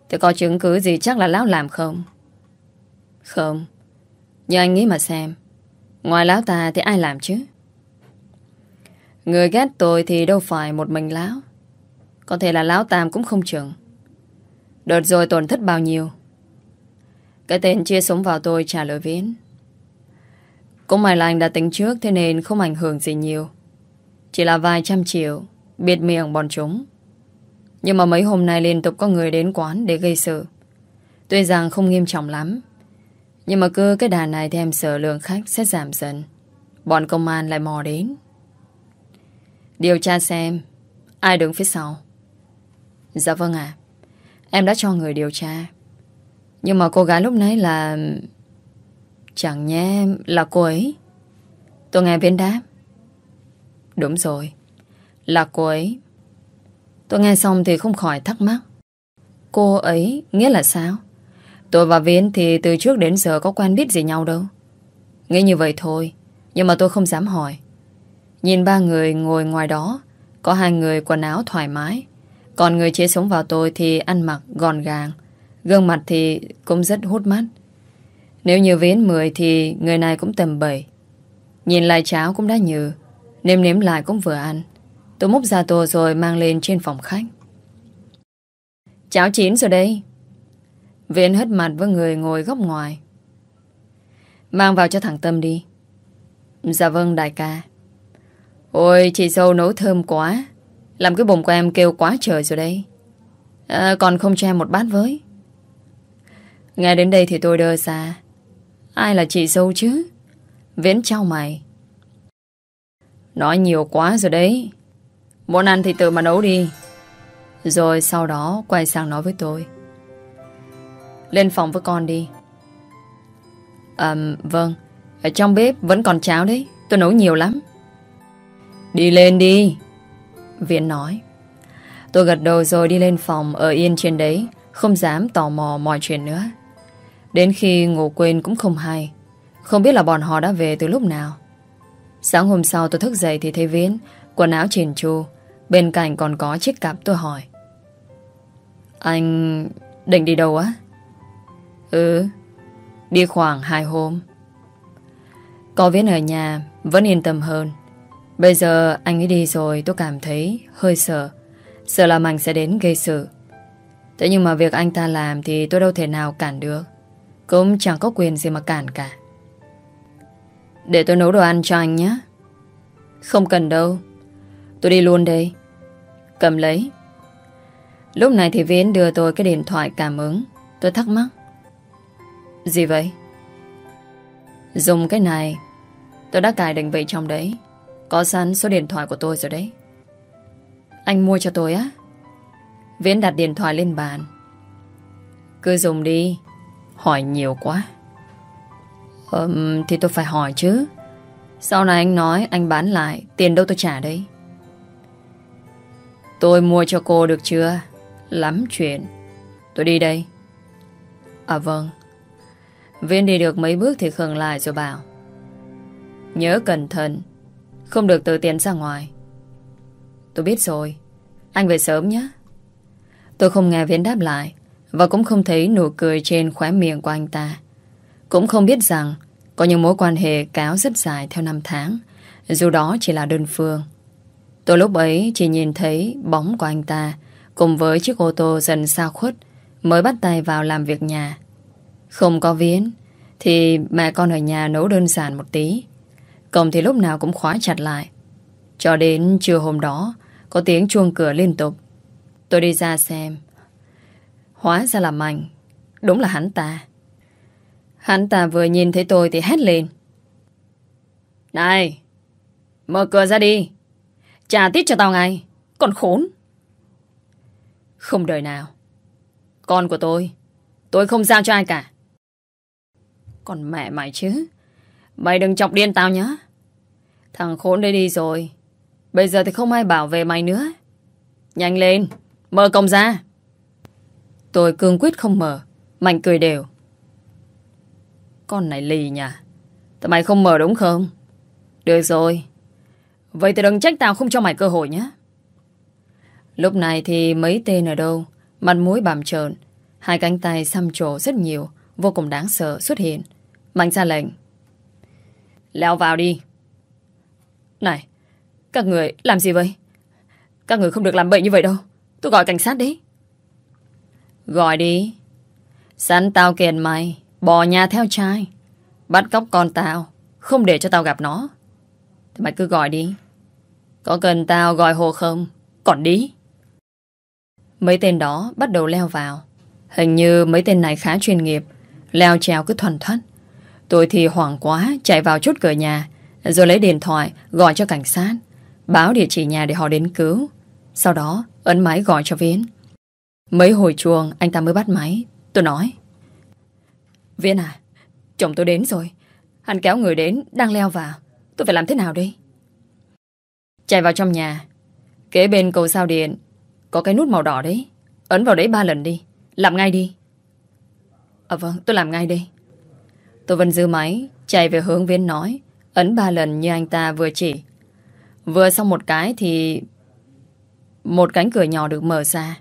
Thế có chứng cứ gì chắc là Lão làm không? Không. Nhưng anh nghĩ mà xem. Ngoài Lão ta thì ai làm chứ? Người ghét tôi thì đâu phải một mình Lão. Có thể là Lão Tam cũng không chừng. Đợt rồi tổn thất bao nhiêu? Cái tên chia súng vào tôi trả lời viễn Cũng may là anh đã tính trước, Thế nên không ảnh hưởng gì nhiều. Chỉ là vài trăm triệu, Biệt miệng bọn chúng. Nhưng mà mấy hôm nay liên tục có người đến quán Để gây sự. Tuy rằng không nghiêm trọng lắm, Nhưng mà cứ cái đà này thì em sợ lượng khách sẽ giảm dần. Bọn công an lại mò đến. Điều tra xem, Ai đứng phía sau. Dạ vâng ạ. Em đã cho người điều tra. Nhưng mà cô gái lúc nãy là Chẳng nhé là cô ấy. Tôi nghe Viễn đáp. Đúng rồi, Là cô ấy. Tôi nghe xong thì không khỏi thắc mắc. Cô ấy nghĩa là sao? Tôi và viễn thì từ trước đến giờ Có quen biết gì nhau đâu. Nghĩ như vậy thôi, Nhưng mà tôi không dám hỏi. Nhìn ba người ngồi ngoài đó, Có hai người quần áo thoải mái. Còn người chế sống vào tôi thì ăn mặc gọn gàng. Gương mặt thì cũng rất hút mắt. Nếu như vến 10 thì người này cũng tầm 7 Nhìn lại cháo cũng đã nhừ Nêm nếm lại cũng vừa ăn. Tôi múc ra tô rồi mang lên trên phòng khách. Cháo chín rồi đây. Viễn hất mặt với người ngồi góc ngoài. Mang vào cho thằng Tâm đi. Dạ vâng đại ca. Ôi chị dâu nấu thơm quá. Làm cái bụng của em kêu quá trời rồi đây. À, Còn không cho em một bát với. Nghe đến đây thì tôi đơ ra. Ai là chị dâu chứ? Viễn trao mày. Nói nhiều quá rồi đấy. Muốn ăn thì tự mà nấu đi. Rồi sau đó quay sang nói với tôi. Lên phòng với con đi. À vâng. Ở trong bếp vẫn còn cháo đấy. Tôi nấu nhiều lắm. Đi lên đi. Viễn nói. Tôi gật đầu rồi đi lên phòng Ở yên trên đấy. Không dám tò mò mọi chuyện nữa. Đến khi ngủ quên cũng không hay. Không biết là bọn họ đã về từ lúc nào. Sáng hôm sau tôi thức dậy thì thấy Viễn, Quần áo chỉn chu, Bên cạnh còn có chiếc cặp tôi hỏi. Anh định đi đâu á? Ừ Đi khoảng hai hôm. Có Viễn ở nhà, Vẫn yên tâm hơn. Bây giờ anh ấy đi rồi tôi cảm thấy hơi sợ. Sợ là mình sẽ đến gây sự. Thế nhưng mà việc anh ta làm Thì tôi đâu thể nào cản được. Cũng chẳng có quyền gì mà cản cả. Để tôi nấu đồ ăn cho anh nhé. Không cần đâu. Tôi đi luôn đây. Cầm lấy. Lúc này thì Viễn đưa tôi cái điện thoại cảm ứng. Tôi thắc mắc. Gì vậy? Dùng cái này. Tôi đã cài định vị trong đấy. Có sẵn số điện thoại của tôi rồi đấy. Anh mua cho tôi á. Viễn đặt điện thoại lên bàn. Cứ dùng đi. Hỏi nhiều quá. Ừm, thì tôi phải hỏi chứ. Sau này anh nói anh bán lại Tiền đâu tôi trả đấy Tôi mua cho cô được chưa? Lắm chuyện. Tôi đi đây. À vâng. Viên đi được mấy bước thì khừng lại rồi bảo. Nhớ cẩn thận Không được tự tiến ra ngoài. Tôi biết rồi. Anh về sớm nhé. Tôi không nghe viên đáp lại. Và cũng không thấy nụ cười trên khóe miệng của anh ta Cũng không biết rằng Có những mối quan hệ cáo rất dài theo năm tháng Dù đó chỉ là đơn phương Tôi lúc ấy chỉ nhìn thấy bóng của anh ta cùng với chiếc ô tô dần xa khuất mới bắt tay vào làm việc nhà. Không có viến thì mẹ con ở nhà nấu đơn giản một tí. Cổng thì lúc nào cũng khóa chặt lại. Cho đến trưa hôm đó, có tiếng chuông cửa liên tục. Tôi đi ra xem. Hóa ra là Mạnh. Đúng là hắn ta. Hắn ta vừa nhìn thấy tôi thì hét lên. Này! Mở cửa ra đi! Trả tít cho tao ngay Còn khốn Không đời nào Con của tôi Tôi không giao cho ai cả Còn mẹ mày chứ Mày đừng chọc điên tao nhá Thằng khốn đây đi rồi Bây giờ thì không ai bảo vệ mày nữa Nhanh lên, Mở cổng ra Tôi cương quyết không mở Mạnh cười đều Con này lì nhỉ Tại mày không mở đúng không Được rồi Vậy thì đừng trách tao không cho mày cơ hội nhé. Lúc này thì mấy tên ở đâu, mặt mũi bàm trợn, hai cánh tay xăm trổ rất nhiều, vô cùng đáng sợ xuất hiện. Mạnh ra lệnh. Leo vào đi. Này, các người làm gì vậy? Các người không được làm bậy như vậy đâu. Tôi gọi cảnh sát đấy. Gọi đi. Sẵn tao kiện mày, bỏ nhà theo trai. Bắt cóc con tao. Không để cho tao gặp nó. Thì mày cứ gọi đi. Có cần tao gọi hồ không? Còn đi. Mấy tên đó bắt đầu leo vào. Hình như mấy tên này khá chuyên nghiệp Leo trèo cứ thuần thoát Tôi thì hoảng quá Chạy vào chốt cửa nhà Rồi lấy điện thoại gọi cho cảnh sát Báo địa chỉ nhà để họ đến cứu. Sau đó ấn máy gọi cho Viễn. Mấy hồi chuông, anh ta mới bắt máy. Tôi nói Viễn à Chồng tôi đến rồi. Hắn kéo người đến, đang leo vào. Tôi phải làm thế nào đây? Chạy vào trong nhà. Kế bên cầu sao điện, Có cái nút màu đỏ đấy. Ấn vào đấy ba lần đi. Làm ngay đi. À vâng tôi làm ngay đây. Tôi vẫn giữ máy, Chạy về hướng viên nói, Ấn ba lần như anh ta vừa chỉ. Vừa xong một cái thì Một cánh cửa nhỏ được mở ra.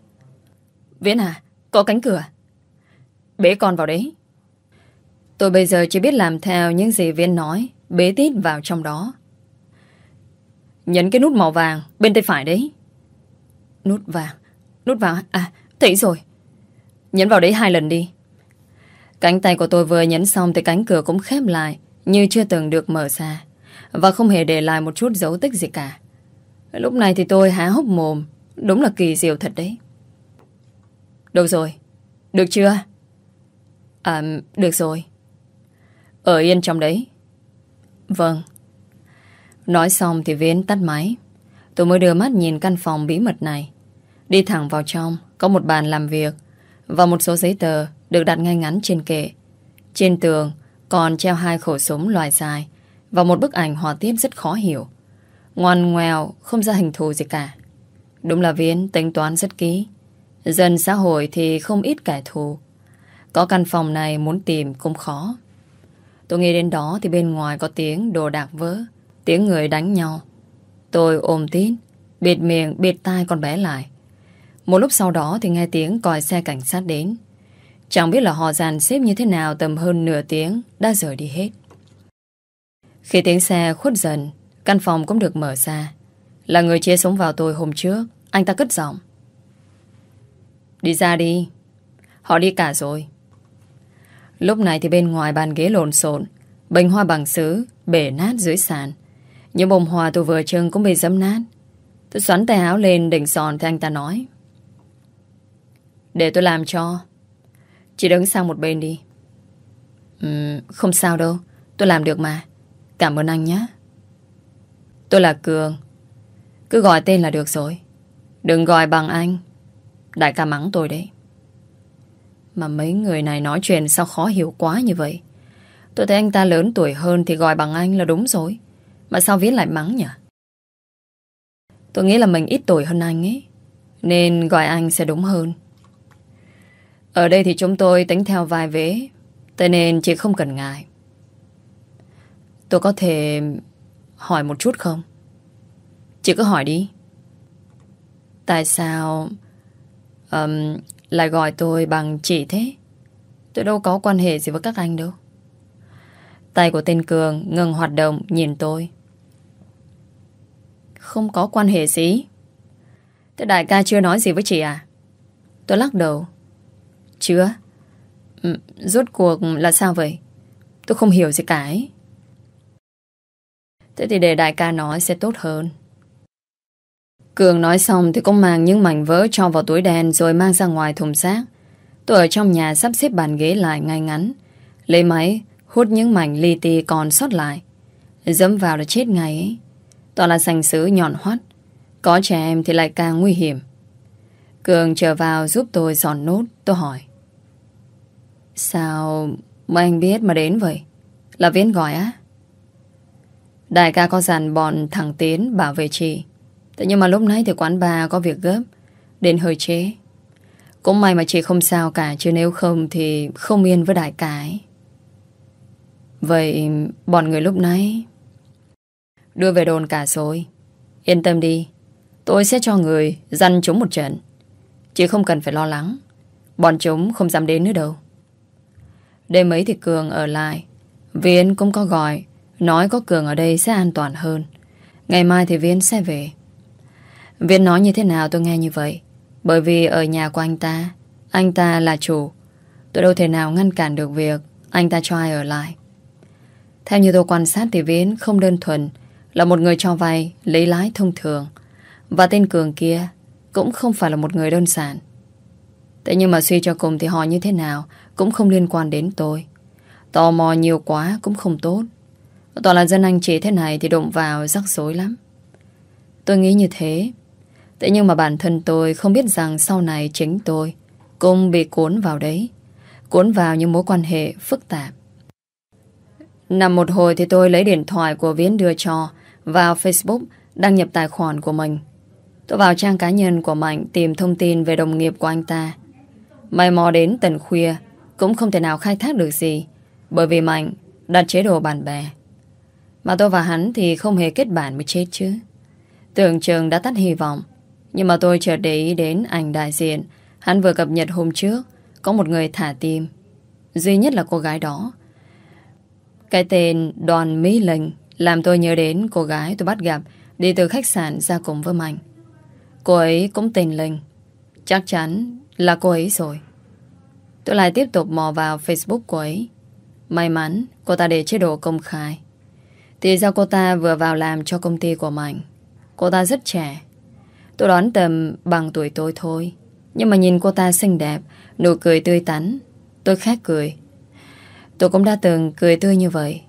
Viễn à Có cánh cửa. Bế con vào đấy. Tôi bây giờ chỉ biết làm theo những gì Viên nói, Bế tít vào trong đó. Nhấn cái nút màu vàng Bên tay phải đấy. Nút vàng Nút vàng À thấy rồi. Nhấn vào đấy hai lần đi. Cánh tay của tôi vừa nhấn xong Thì cánh cửa cũng khép lại, Như chưa từng được mở ra, Và không hề để lại một chút dấu tích gì cả. Lúc này thì tôi há hốc mồm, Đúng là kỳ diệu thật đấy. Đâu rồi. Được chưa? À được rồi. Ở yên trong đấy. Vâng. Nói xong thì Viễn tắt máy. Tôi mới đưa mắt nhìn căn phòng bí mật này. Đi thẳng vào trong, Có một bàn làm việc Và một số giấy tờ được đặt ngay ngắn trên kệ. Trên tường còn treo hai khẩu súng loại dài Và một bức ảnh họa tiết rất khó hiểu. Ngoan ngoèo, Không ra hình thù gì cả. Đúng là Viễn tính toán rất kỹ. Dân xã hội thì không ít kẻ thù. Có căn phòng này muốn tìm cũng khó. Tôi nghĩ đến đó thì bên ngoài có tiếng đồ đạc vỡ Tiếng người đánh nhau. Tôi ôm tít Bịt miệng, bịt tai con bé lại. Một lúc sau đó thì nghe tiếng còi xe cảnh sát đến. Chẳng biết là họ dàn xếp như thế nào Tầm hơn nửa tiếng Đã rời đi hết. Khi tiếng xe khuất dần Căn phòng cũng được mở ra. Là người chia sống vào tôi hôm trước Anh ta cất giọng. Đi ra đi. Họ đi cả rồi. Lúc này thì bên ngoài bàn ghế lộn xộn Bình hoa bằng sứ Bể nát dưới sàn. Những bông hoa tôi vừa trưng cũng bị dấm nát. Tôi xoắn tay áo lên định giòn Thì anh ta nói. Để tôi làm cho. Chị đứng sang một bên đi. Uhm, Không sao đâu. Tôi làm được mà. Cảm ơn anh nhé. Tôi là Cường. Cứ gọi tên là được rồi. Đừng gọi bằng anh. Đại ca mắng tôi đấy. Mà mấy người này nói chuyện sao khó hiểu quá như vậy? Tôi thấy anh ta lớn tuổi hơn Thì gọi bằng anh là đúng rồi. Mà sao viết lại mắng nhỉ? Tôi nghĩ là mình ít tuổi hơn anh ấy, Nên gọi anh sẽ đúng hơn. Ở đây thì chúng tôi tính theo vài vế, Thế nên chị không cần ngại. Tôi có thể hỏi một chút không? Chị cứ hỏi đi. Tại sao um, lại gọi tôi bằng chị thế? Tôi đâu có quan hệ gì với các anh đâu. Tay của tên Cường ngừng hoạt động nhìn tôi. Không có quan hệ gì. Thế đại ca chưa nói gì với chị à? Tôi lắc đầu. Chưa. Rốt cuộc là sao vậy? Tôi không hiểu gì cả ấy. Thế thì để đại ca nói sẽ tốt hơn. Cường nói xong thì cũng mang những mảnh vỡ cho vào túi đen rồi mang ra ngoài thùng xác. Tôi ở trong nhà sắp xếp bàn ghế lại ngay ngắn. Lấy máy, hút những mảnh li ti còn sót lại. Dẫm vào là chết ngay ấy. Toàn là sành sứ nhọn hoắt. Có trẻ em thì lại càng nguy hiểm. Cường trở vào giúp tôi dọn nốt. Tôi hỏi. Sao mà anh biết mà đến vậy? Là Viễn gọi á? Đại ca có dặn bọn thằng Tiến bảo vệ chị. Thế nhưng mà lúc nãy thì quán bà có việc gấp, Đến hơi chế Cũng may mà chị không sao cả, Chứ nếu không thì không yên với đại cái Vậy bọn người lúc nãy Đưa về đồn cả rồi. Yên tâm đi, Tôi sẽ cho người dằn chúng một trận. Chị không cần phải lo lắng, Bọn chúng không dám đến nữa đâu. Đêm ấy thì Cường ở lại Viên cũng có gọi, Nói có Cường ở đây sẽ an toàn hơn. Ngày mai thì Viên sẽ về. Viên nói như thế nào tôi nghe như vậy Bởi vì ở nhà của anh ta Anh ta là chủ Tôi đâu thể nào ngăn cản được việc Anh ta cho ai ở lại Theo như tôi quan sát thì Viễn không đơn thuần là một người cho vay, lấy lái thông thường. Và tên Cường kia cũng không phải là một người đơn giản. Thế nhưng mà suy cho cùng thì họ như thế nào cũng không liên quan đến tôi. Tò mò nhiều quá cũng không tốt. Toàn là dân anh chị thế này thì đụng vào rắc rối lắm. Tôi nghĩ như thế. Thế nhưng mà bản thân tôi không biết rằng sau này chính tôi cũng bị cuốn vào đấy. Cuốn vào những mối quan hệ phức tạp. Nằm một hồi thì tôi lấy điện thoại của Viễn đưa cho, vào Facebook đăng nhập tài khoản của mình. Tôi vào trang cá nhân của Mạnh tìm thông tin về đồng nghiệp của anh ta. May mò đến tận khuya, cũng không thể nào khai thác được gì, bởi vì Mạnh đặt chế độ bạn bè. Mà tôi và hắn thì không hề kết bạn mới chết chứ. Tưởng chừng đã tắt hy vọng. Nhưng mà tôi chợt để ý đến ảnh đại diện. Hắn vừa cập nhật hôm trước, có một người thả tim. Duy nhất là cô gái đó. Cái tên Đoàn Mỹ Linh làm tôi nhớ đến cô gái tôi bắt gặp đi từ khách sạn ra cùng với Mạnh. Cô ấy cũng tên Linh. Chắc chắn là cô ấy rồi. Tôi lại tiếp tục mò vào Facebook của ấy. May mắn cô ta để chế độ công khai. Thì ra cô ta vừa vào làm cho công ty của Mạnh. Cô ta rất trẻ. Tôi đoán tầm bằng tuổi tôi thôi. Nhưng mà nhìn cô ta xinh đẹp, nụ cười tươi tắn. Tôi khác cười. Tôi cũng đã từng cười tươi như vậy.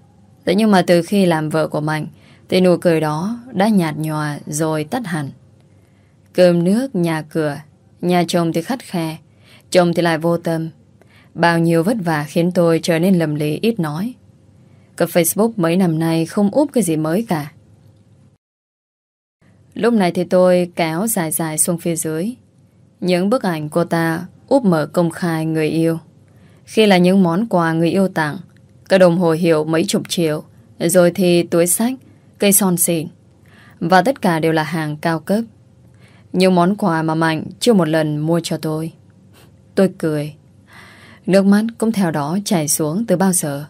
Thế nhưng mà từ khi làm vợ của Mạnh, thì nụ cười đó đã nhạt nhòa rồi tắt hẳn. Cơm nước, nhà cửa, nhà chồng thì khắt khe, chồng thì lại vô tâm. Bao nhiêu vất vả khiến tôi trở nên lầm lì ít nói. Cái Facebook mấy năm nay không úp cái gì mới cả. Lúc này thì tôi kéo dài dài xuống phía dưới. Những bức ảnh cô ta úp mở công khai người yêu. Khi là những món quà người yêu tặng, cái đồng hồ hiệu mấy chục triệu, rồi thì túi sách, cây son xịn. Và tất cả đều là hàng cao cấp. Những món quà mà Mạnh chưa một lần mua cho tôi. Tôi cười. Nước mắt cũng theo đó chảy xuống từ bao giờ.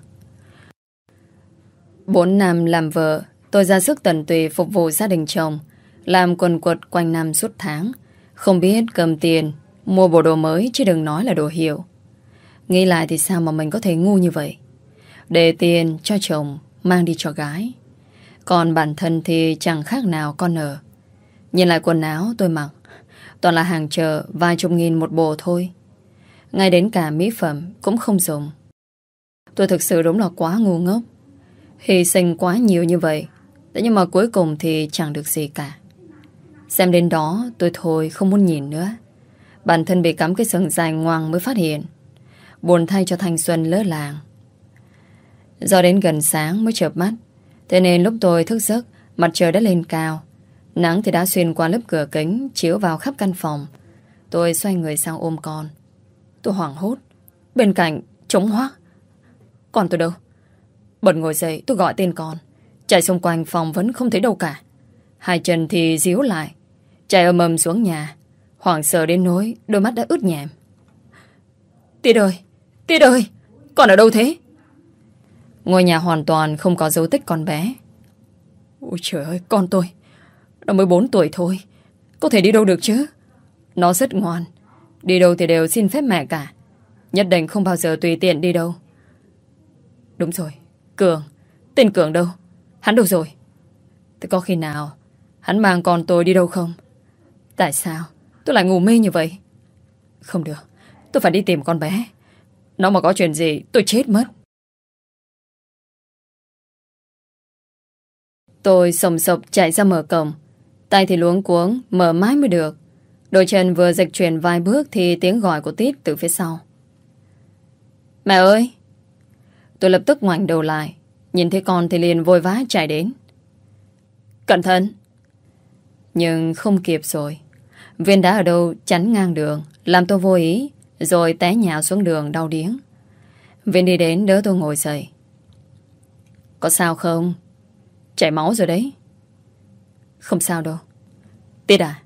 Bốn năm làm vợ, tôi ra sức tận tùy phục vụ gia đình chồng, làm quần quật quanh năm suốt tháng. Không biết cầm tiền, mua bộ đồ mới chứ đừng nói là đồ hiệu. Nghĩ lại thì sao mà mình có thể ngu như vậy? Để tiền cho chồng, mang đi cho gái. Còn bản thân thì chẳng khác nào con nở. Nhìn lại quần áo tôi mặc, toàn là hàng chợ vài chục nghìn một bộ thôi. Ngay đến cả mỹ phẩm cũng không dùng. Tôi thực sự đúng là quá ngu ngốc. Hy sinh quá nhiều như vậy Thế nhưng mà cuối cùng thì chẳng được gì cả Xem đến đó, tôi thôi không muốn nhìn nữa. Bản thân bị cắm cái sừng dài ngoằng mới phát hiện. Buồn thay cho thanh xuân lỡ làng. Do đến gần sáng mới chợp mắt, Thế nên lúc tôi thức giấc, Mặt trời đã lên cao. Nắng thì đã xuyên qua lớp cửa kính, Chiếu vào khắp căn phòng. Tôi xoay người sang ôm con. Tôi hoảng hốt. Bên cạnh, trống hoác. Còn tôi đâu? Bật ngồi dậy, tôi gọi tên con. Chạy xung quanh, phòng vẫn không thấy đâu cả. Hai chân thì díu lại. Chạy ầm ầm xuống nhà. Hoảng sợ đến nỗi đôi mắt đã ướt nhẹm Tiết ơi Tiết ơi, Con ở đâu thế? Ngôi nhà hoàn toàn không có dấu tích con bé. Ôi trời ơi, con tôi, Nó mới 4 tuổi thôi, Có thể đi đâu được chứ? Nó rất ngoan, Đi đâu thì đều xin phép mẹ cả, Nhất định không bao giờ tùy tiện đi đâu. Đúng rồi, Cường, Tên Cường đâu? Hắn đâu rồi? Thế có khi nào, Hắn mang con tôi đi đâu không? Tại sao? Tôi lại ngủ mê như vậy. Không được, Tôi phải đi tìm con bé. Nó mà có chuyện gì, tôi chết mất. Tôi sồng sộc chạy ra mở cổng. Tay thì luống cuống, Mở mái mới được. Đôi chân vừa dịch chuyển vài bước Thì tiếng gọi của Tít từ phía sau. Mẹ ơi! Tôi lập tức ngoảnh đầu lại, Nhìn thấy con thì liền vội vã chạy đến. Cẩn thận! Nhưng không kịp rồi. Viên đá ở đâu chắn ngang đường, Làm tôi vô ý, Rồi té nhào xuống đường đau điếng. Viên đi đến đỡ tôi ngồi dậy. Có sao không? Chảy máu rồi đấy. Không sao đâu. Tiết à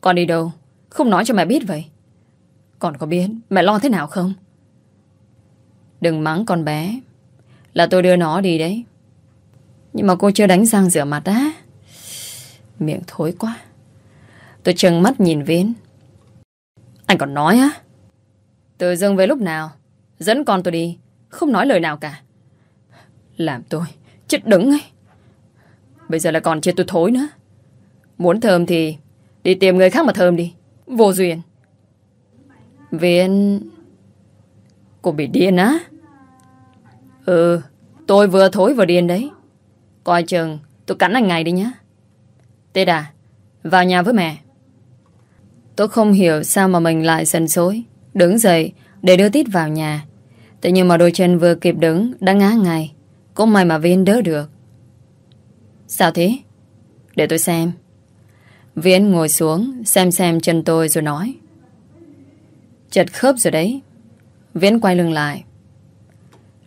Con đi đâu? Không nói cho mẹ biết vậy. Con có biết mẹ lo thế nào không? Đừng mắng con bé. Là tôi đưa nó đi đấy. Nhưng mà cô chưa đánh răng rửa mặt á. Miệng thối quá. Tôi trừng mắt nhìn viễn Anh còn nói á Từ dưng về lúc nào Dẫn con tôi đi Không nói lời nào cả Làm tôi chết đứng ấy. Bây giờ là còn chết tôi thối nữa. Muốn thơm thì đi tìm người khác mà thơm đi. Vô duyên. viễn Cô bị điên á? Ừ, tôi vừa thối vừa điên đấy. Coi chừng, tôi cắn anh ngày đi nhá. tê đà vào nhà với mẹ. Tôi không hiểu sao mà mình lại sần sối. Đứng dậy để đưa Tít vào nhà. Thế nhưng mà đôi chân vừa kịp đứng đã ngã ngay. Cũng may mà Viên đỡ được. Sao thế? Để tôi xem. Viên ngồi xuống xem xem chân tôi rồi nói. Chật khớp rồi đấy. Viễn quay lưng lại.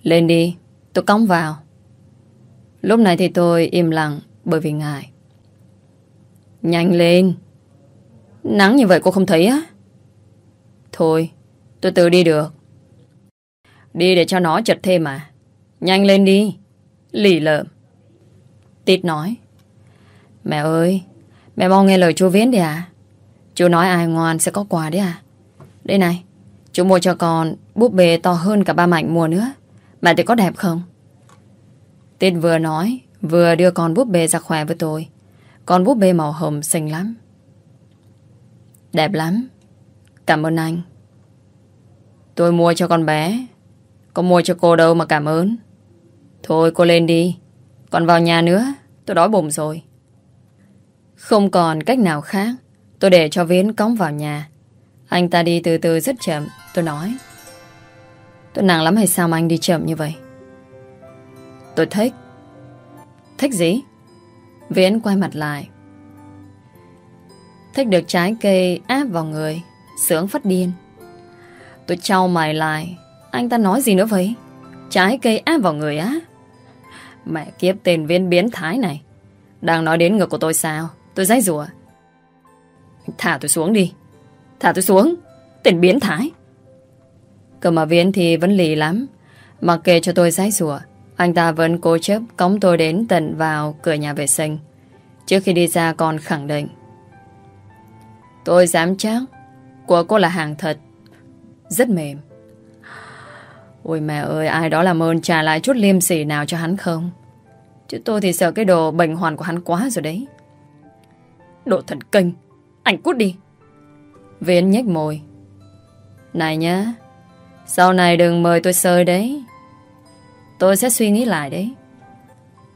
Lên đi, tôi cong vào. Lúc này thì tôi im lặng bởi vì ngại. Nhanh lên. Nắng như vậy cô không thấy á? Thôi, tôi tự đi được. Đi để cho nó chật thêm mà. Nhanh lên đi. Lì lợm. Tít nói. Mẹ ơi, mẹ mau nghe lời chú Viễn đi à? Chú nói ai ngoan sẽ có quà đấy à? Đây này, chú mua cho con búp bê to hơn cả ba Mạnh mua nữa. Mẹ thấy có đẹp không? Tít vừa nói, vừa đưa con búp bê ra khỏe với tôi. Con búp bê màu hồng xinh lắm. Đẹp lắm. Cảm ơn anh. Tôi mua cho con bé. Có mua cho cô đâu mà cảm ơn. Thôi, cô lên đi. Còn vào nhà nữa. Tôi đói bụng rồi. Không còn cách nào khác. Tôi để cho Viễn cõng vào nhà. Anh ta đi từ từ rất chậm. Tôi nói. Tôi nặng lắm hay sao mà anh đi chậm như vậy? Tôi thích. Thích gì? Viễn quay mặt lại. Thích được trái cây áp vào người. Sướng phát điên. Tôi trao mày lại. Anh ta nói gì nữa vậy? Trái cây áp vào người á? Mẹ kiếp, tên viên biến thái này. Đang nói đến ngực của tôi sao? Tôi dãy rùa. Thả tôi xuống đi. Thả tôi xuống. Tên biến thái. Cơ mà viên thì vẫn lì lắm. Mặc kệ cho tôi dãy rùa. Anh ta vẫn cố chấp cống tôi đến tận vào cửa nhà vệ sinh. Trước khi đi ra còn khẳng định. Tôi dám chắc của cô là hàng thật. Rất mềm. Ôi mẹ ơi, ai đó làm ơn trả lại chút liêm sỉ nào cho hắn không? Chứ tôi thì sợ cái đồ bệnh hoàn của hắn quá rồi đấy. Đồ thần kinh. Anh cút đi. viễn nhếch môi. Này nhá, sau này đừng mời tôi sơi đấy. Tôi sẽ suy nghĩ lại đấy.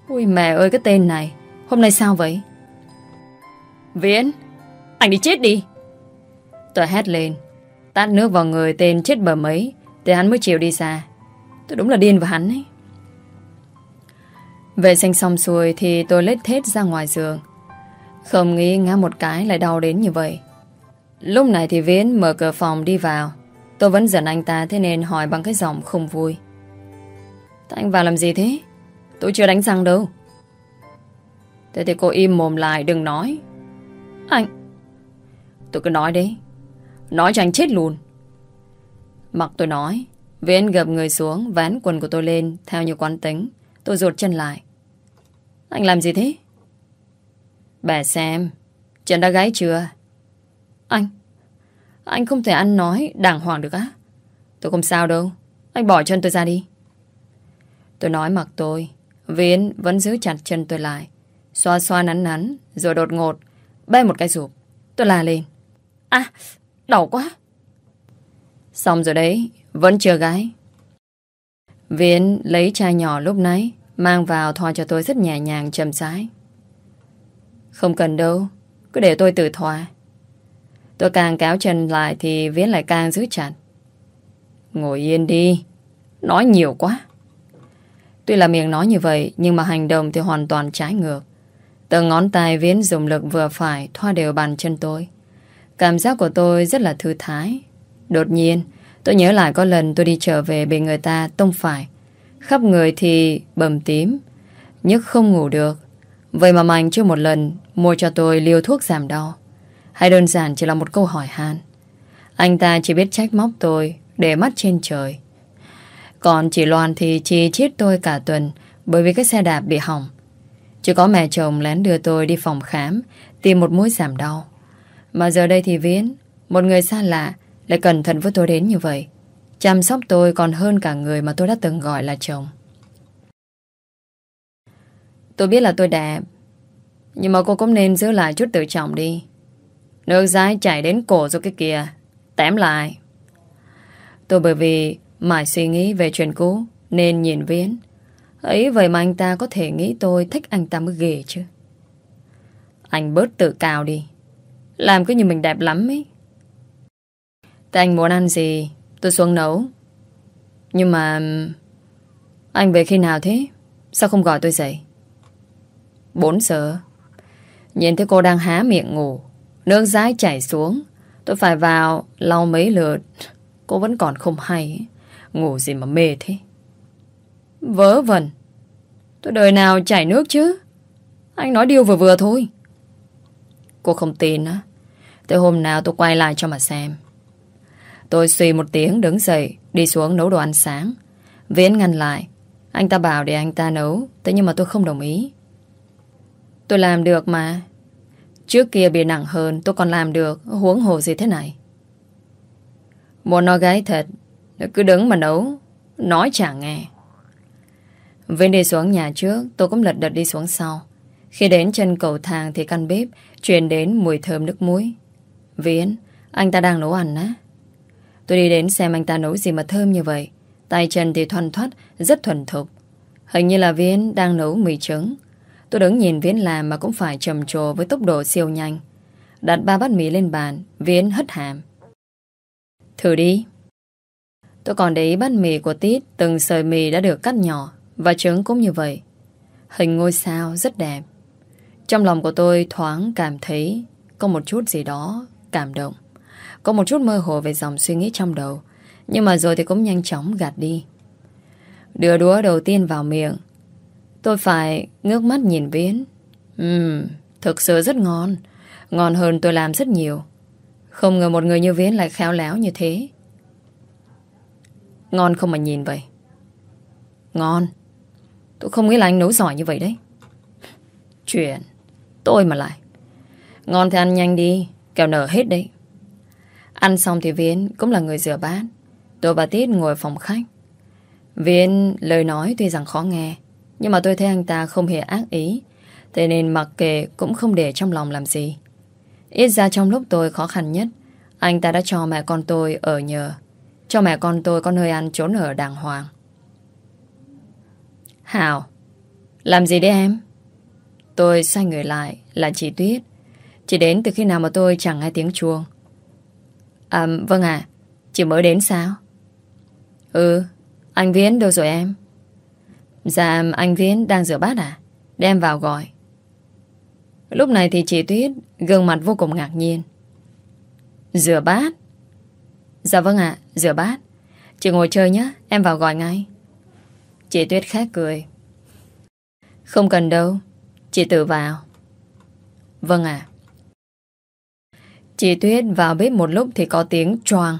Ui mẹ ơi cái tên này, hôm nay sao vậy? Viễn, anh đi chết đi. Tôi hét lên, tát nước vào người tên chết bờ mấy, thì hắn mới chịu đi xa. Tôi đúng là điên vào hắn ấy. Vệ sinh xong xuôi thì tôi lết thết ra ngoài giường. Không nghĩ ngã một cái lại đau đến như vậy. Lúc này thì Viễn mở cửa phòng đi vào. Tôi vẫn giận anh ta thế nên hỏi bằng cái giọng không vui. Tại anh vào làm gì thế? Tôi chưa đánh răng đâu. Thế thì cô im mồm lại đừng nói. Anh... Tôi cứ nói đấy. Nói cho anh chết luôn. Mặc tôi nói. Viễn gập người xuống, ván quần của tôi lên, theo như quán tính. Tôi ruột chân lại. Anh làm gì thế? Bà xem. Chân đã gáy chưa? Anh... Anh không thể ăn nói đàng hoàng được á. Tôi không sao đâu. Anh bỏ chân tôi ra đi. Tôi nói mặc tôi. Viễn vẫn giữ chặt chân tôi lại. Xoa xoa nắn nắn. Rồi đột ngột. Bê một cái rụp. Tôi la lên. À, đau quá. Xong rồi đấy. Vẫn chưa gái. Viễn lấy chai nhỏ lúc nãy. Mang vào thoa cho tôi rất nhẹ nhàng chậm rãi. Không cần đâu. Cứ để tôi tự thoa. Tôi càng kéo chân lại thì Viễn lại càng giữ chặt. Ngồi yên đi. Nói nhiều quá. Tuy là miệng nói như vậy nhưng mà hành động thì hoàn toàn trái ngược. Từ ngón tay Viễn dùng lực vừa phải thoa đều bàn chân tôi. Cảm giác của tôi rất là thư thái. Đột nhiên, tôi nhớ lại có lần tôi đi trở về bị người ta tông phải. Khắp người thì bầm tím, nhức không ngủ được. Vậy mà Mạnh chưa một lần mua cho tôi liều thuốc giảm đau. Hay đơn giản chỉ là một câu hỏi han. Anh ta chỉ biết trách móc tôi để mắt trên trời. Còn chị Loan thì chỉ chết tôi cả tuần bởi vì cái xe đạp bị hỏng. Chỉ có mẹ chồng lén đưa tôi đi phòng khám tìm một mũi giảm đau. Mà giờ đây thì Viễn, một người xa lạ lại cẩn thận với tôi đến như vậy. Chăm sóc tôi còn hơn cả người mà tôi đã từng gọi là chồng. Tôi biết là tôi đẹp Nhưng mà cô cũng nên giữ lại chút tự trọng đi. Nước dãi chảy đến cổ rồi cái kìa Tém lại. Tôi bởi vì mãi suy nghĩ về chuyện cũ Nên nhìn Viễn. Ấy vậy mà anh ta có thể nghĩ tôi thích anh ta mới ghê chứ. Anh bớt tự cao đi. Làm cứ như mình đẹp lắm ấy. Thế anh muốn ăn gì, Tôi xuống nấu. Nhưng mà, Anh về khi nào thế? Sao không gọi tôi dậy? 4 giờ. Nhìn thấy cô đang há miệng ngủ, Nước rái chảy xuống, Tôi phải vào lau mấy lượt. Cô vẫn còn không hay Ngủ gì mà mê thế. Vớ vẩn. Tôi đời nào chảy nước chứ? Anh nói điều vừa vừa thôi. Cô không tin á. Tới hôm nào tôi quay lại cho mà xem. Tôi suy một tiếng đứng dậy, Đi xuống nấu đồ ăn sáng. Viễn ngăn lại. Anh ta bảo để anh ta nấu, Thế nhưng mà tôi không đồng ý. Tôi làm được mà. Trước kia bị nặng hơn, tôi còn làm được. Huống hồ gì thế này? Một nó gái thật, Cứ đứng mà nấu, Nói chẳng nghe. Viễn đi xuống nhà trước, Tôi cũng lật đật đi xuống sau. Khi đến chân cầu thang thì căn bếp Truyền đến mùi thơm nước muối. Viễn Anh ta đang nấu ăn á Tôi đi đến xem anh ta nấu gì mà thơm như vậy Tay chân thì thoăn thoát Rất thuần thục Hình như là Viễn đang nấu mì trứng Tôi đứng nhìn Viễn làm mà cũng phải trầm trồ với tốc độ siêu nhanh. Đặt ba bát mì lên bàn, Viễn hất hàm. Thử đi. Tôi còn để ý bát mì của Tít, từng sợi mì đã được cắt nhỏ, và trứng cũng như vậy. Hình ngôi sao rất đẹp. Trong lòng của tôi thoáng cảm thấy có một chút gì đó cảm động. Có một chút mơ hồ về dòng suy nghĩ trong đầu. Nhưng mà rồi thì cũng nhanh chóng gạt đi. Đưa đũa đầu tiên vào miệng Tôi phải ngước mắt nhìn Viễn. Ừm, thực sự rất ngon. Ngon hơn tôi làm rất nhiều. Không ngờ một người như Viễn lại khéo léo như thế. Ngon không mà nhìn vậy. Ngon. Tôi không nghĩ là anh nấu giỏi như vậy đấy. Chuyện. Tôi mà lại. Ngon thì ăn nhanh đi. Kẹo nở hết đấy. Ăn xong thì Viễn cũng là người rửa bát. Tôi và Tít ngồi phòng khách. Viễn lời nói tuy rằng khó nghe, nhưng mà tôi thấy anh ta không hề ác ý, Thế nên mặc kệ cũng không để trong lòng làm gì Ít ra trong lúc tôi khó khăn nhất, Anh ta đã cho mẹ con tôi ở nhờ, Cho mẹ con tôi có nơi ăn trốn ở đàng hoàng Hảo, Làm gì đấy em Tôi xoay người lại là chị Tuyết Chị đến từ khi nào mà tôi chẳng nghe tiếng chuông? À vâng ạ. Chị mới đến sao? Ừ Anh Viễn đâu rồi em? Dạ anh Viễn đang rửa bát à Đem vào gọi. Lúc này thì chị Tuyết gương mặt vô cùng ngạc nhiên. Rửa bát? Dạ vâng ạ, Rửa bát. Chị ngồi chơi nhé, Em vào gọi ngay. Chị Tuyết khét cười. Không cần đâu, Chị tự vào. Vâng ạ. Chị Tuyết vào bếp một lúc thì có tiếng choang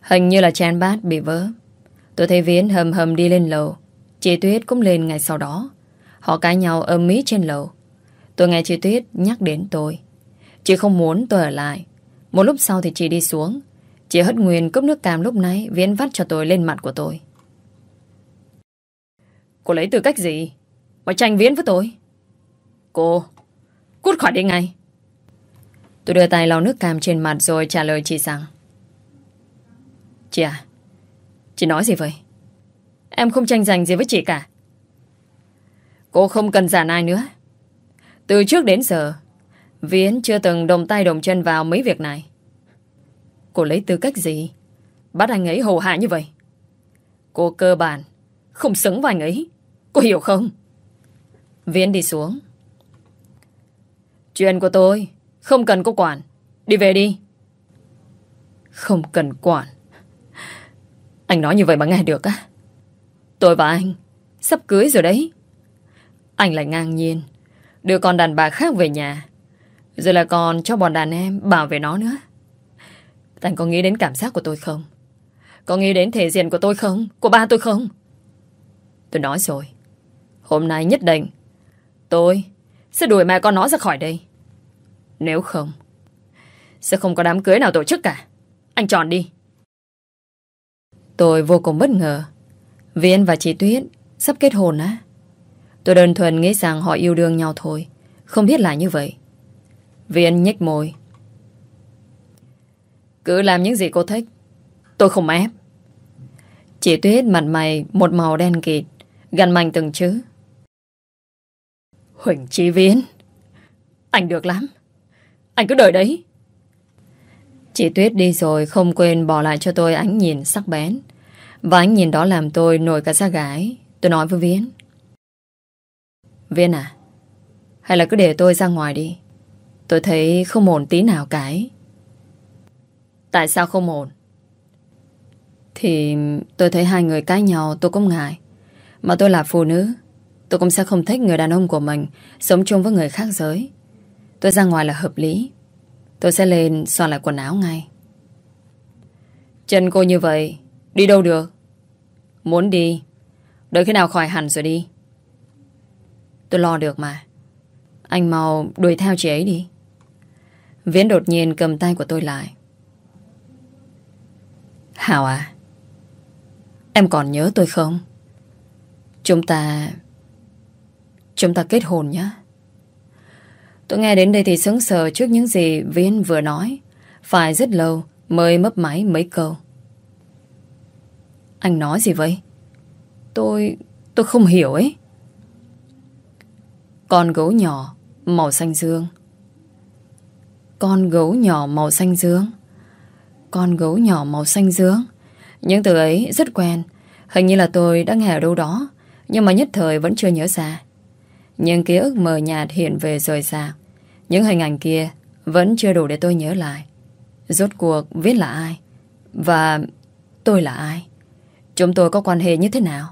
Hình như là chén bát bị vỡ. Tôi thấy Viễn hầm hầm đi lên lầu. Chị Tuyết cũng lên ngày sau đó. Họ cãi nhau ôm mỹ trên lầu. Tôi nghe chị Tuyết nhắc đến tôi. Chị không muốn tôi ở lại. Một lúc sau thì chị đi xuống. Chị hất nguyên cốc nước cam lúc nãy, Viễn vắt cho tôi lên mặt của tôi. Cô lấy từ cách gì? Mà tranh viễn với tôi? Cô, Cút khỏi đây ngay. Tôi đưa tay lau nước cam trên mặt rồi trả lời chị rằng Chị à Chị nói gì vậy Em không tranh giành gì với chị cả. Cô không cần giản ai nữa. Từ trước đến giờ, Viễn chưa từng đồng tay đồng chân vào mấy việc này. Cô lấy tư cách gì? Bắt anh ấy hầu hạ như vậy. Cô cơ bản, không xứng với anh ấy. Cô hiểu không? Viễn đi xuống. Chuyện của tôi, không cần cô quản. Đi về đi. Không cần quản. Anh nói như vậy mà nghe được á? Tôi và anh Sắp cưới rồi đấy Anh lại ngang nhiên Đưa con đàn bà khác về nhà Rồi là còn cho bọn đàn em bảo vệ nó nữa Anh có nghĩ đến cảm giác của tôi không? Có nghĩ đến thể diện của tôi không? Của ba tôi không? Tôi nói rồi Hôm nay nhất định Tôi sẽ đuổi mẹ con nó ra khỏi đây nếu không Sẽ không có đám cưới nào tổ chức cả Anh chọn đi Tôi vô cùng bất ngờ Viên và chị Tuyết sắp kết hôn á. Tôi đơn thuần nghĩ rằng họ yêu đương nhau thôi. Không biết là như vậy. Viên nhếch môi. Cứ làm những gì cô thích. Tôi không ép. Chị Tuyết mặt mày một màu đen kịt, gần mạnh từng chữ. Huỳnh Chi Viễn, anh được lắm. Anh cứ đợi đấy. Chị Tuyết đi rồi không quên bỏ lại cho tôi ánh nhìn sắc bén. Và ánh nhìn đó làm tôi nổi cả da gái. Tôi nói với Viễn. Viễn à, hay là cứ để tôi ra ngoài đi. Tôi thấy không ổn tí nào cái. Tại sao không ổn? Thì tôi thấy hai người cãi nhau tôi cũng ngại. Mà tôi là phụ nữ. Tôi cũng sẽ không thích người đàn ông của mình sống chung với người khác giới. Tôi ra ngoài là hợp lý. Tôi sẽ lên soạn lại quần áo ngay. Chân cô như vậy, đi đâu được? Muốn đi, đợi khi nào khỏi hẳn rồi đi. Tôi lo được mà. Anh mau đuổi theo chị ấy đi. Viễn đột nhiên cầm tay của tôi lại. Hảo à, em còn nhớ tôi không? Chúng ta... Chúng ta kết hôn nhé. Tôi nghe đến đây thì sững sờ trước những gì Viên vừa nói. Phải rất lâu mới mấp máy mấy câu. Anh nói gì vậy? Tôi... tôi không hiểu ấy. Con gấu nhỏ màu xanh dương. Con gấu nhỏ màu xanh dương. Con gấu nhỏ màu xanh dương. Những từ ấy rất quen. Hình như là tôi đã nghe ở đâu đó. Nhưng mà nhất thời vẫn chưa nhớ ra. Những ký ức mờ nhạt hiện về rời xa. Những hình ảnh kia vẫn chưa đủ để tôi nhớ lại. Rốt cuộc viết là ai? Và tôi là ai? Chúng tôi có quan hệ như thế nào?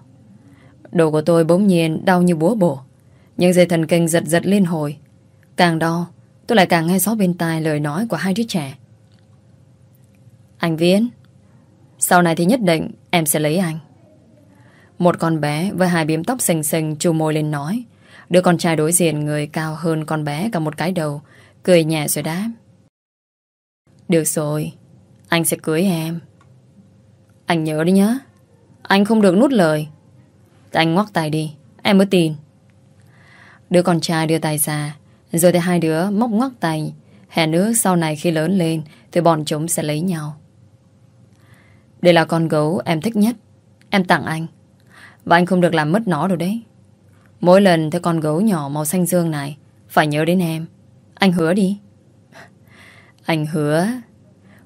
Đầu của tôi bỗng nhiên đau như búa bổ. Những dây thần kinh giật giật liên hồi. Càng đau, tôi lại càng nghe rõ bên tai lời nói của hai đứa trẻ. Anh Viễn, sau này thì nhất định em sẽ lấy anh. Một con bé với hai biếm tóc xình xình Chù môi lên nói. Đứa con trai đối diện người cao hơn con bé cả một cái đầu, cười nhẹ rồi đáp. Được rồi, anh sẽ cưới em. Anh nhớ đi nhá, anh không được nút lời. Thì anh ngoắc tay đi, em mới tin. Đứa con trai đưa tay ra, rồi thì hai đứa móc ngoắc tay, hẹn ước sau này khi lớn lên thì bọn chúng sẽ lấy nhau. Đây là con gấu em thích nhất, em tặng anh. Và anh không được làm mất nó đâu đấy. Mỗi lần thấy con gấu nhỏ màu xanh dương này, Phải nhớ đến em. Anh hứa đi. Anh hứa.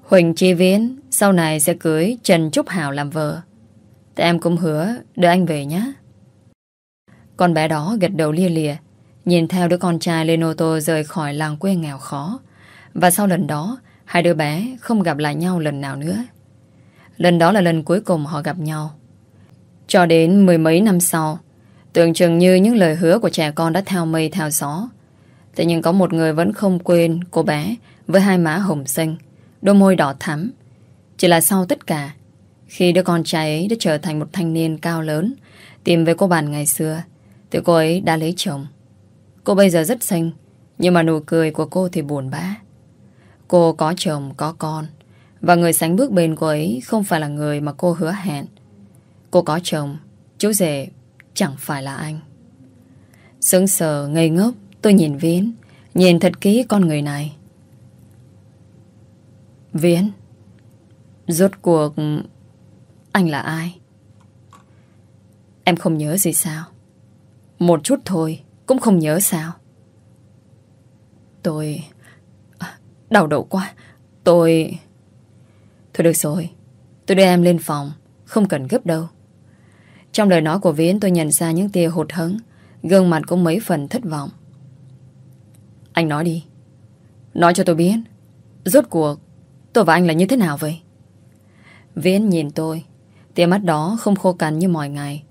Huỳnh Chi Viễn Sau này sẽ cưới Trần Trúc Hảo làm vợ. Thì em cũng hứa đưa anh về nhé. Con bé đó gật đầu lia lìa Nhìn theo đứa con trai lên ô tô Rời khỏi làng quê nghèo khó. Và sau lần đó, Hai đứa bé không gặp lại nhau lần nào nữa. Lần đó là lần cuối cùng họ gặp nhau. Cho đến mười mấy năm sau Tưởng chừng như những lời hứa của trẻ con đã theo mây theo gió. Thế nhưng có một người vẫn không quên cô bé với hai má hồng xinh, đôi môi đỏ thắm. Chỉ là sau tất cả, khi đứa con trai ấy đã trở thành một thanh niên cao lớn, tìm về cô bạn ngày xưa, thì cô ấy đã lấy chồng. Cô bây giờ rất xinh, nhưng mà nụ cười của cô thì buồn bã. Cô có chồng, có con, và người sánh bước bên cô ấy không phải là người mà cô hứa hẹn. Cô có chồng, chú rể Chẳng phải là anh. Sững sờ, ngây ngốc, Tôi nhìn Viễn, Nhìn thật kỹ con người này. Viễn, Rốt cuộc Anh là ai? Em không nhớ gì sao? Một chút thôi, Cũng không nhớ sao? Tôi, Đau đầu quá. Tôi, Thôi được rồi, Tôi đưa em lên phòng, Không cần gấp đâu trong lời nói của Viễn, tôi nhận ra những tia hụt hẫng, Gương mặt cũng mấy phần thất vọng. Anh nói đi. Nói cho tôi biết, Rốt cuộc tôi và anh là như thế nào vậy? Viễn nhìn tôi, Tia mắt đó không khô cằn như mọi ngày.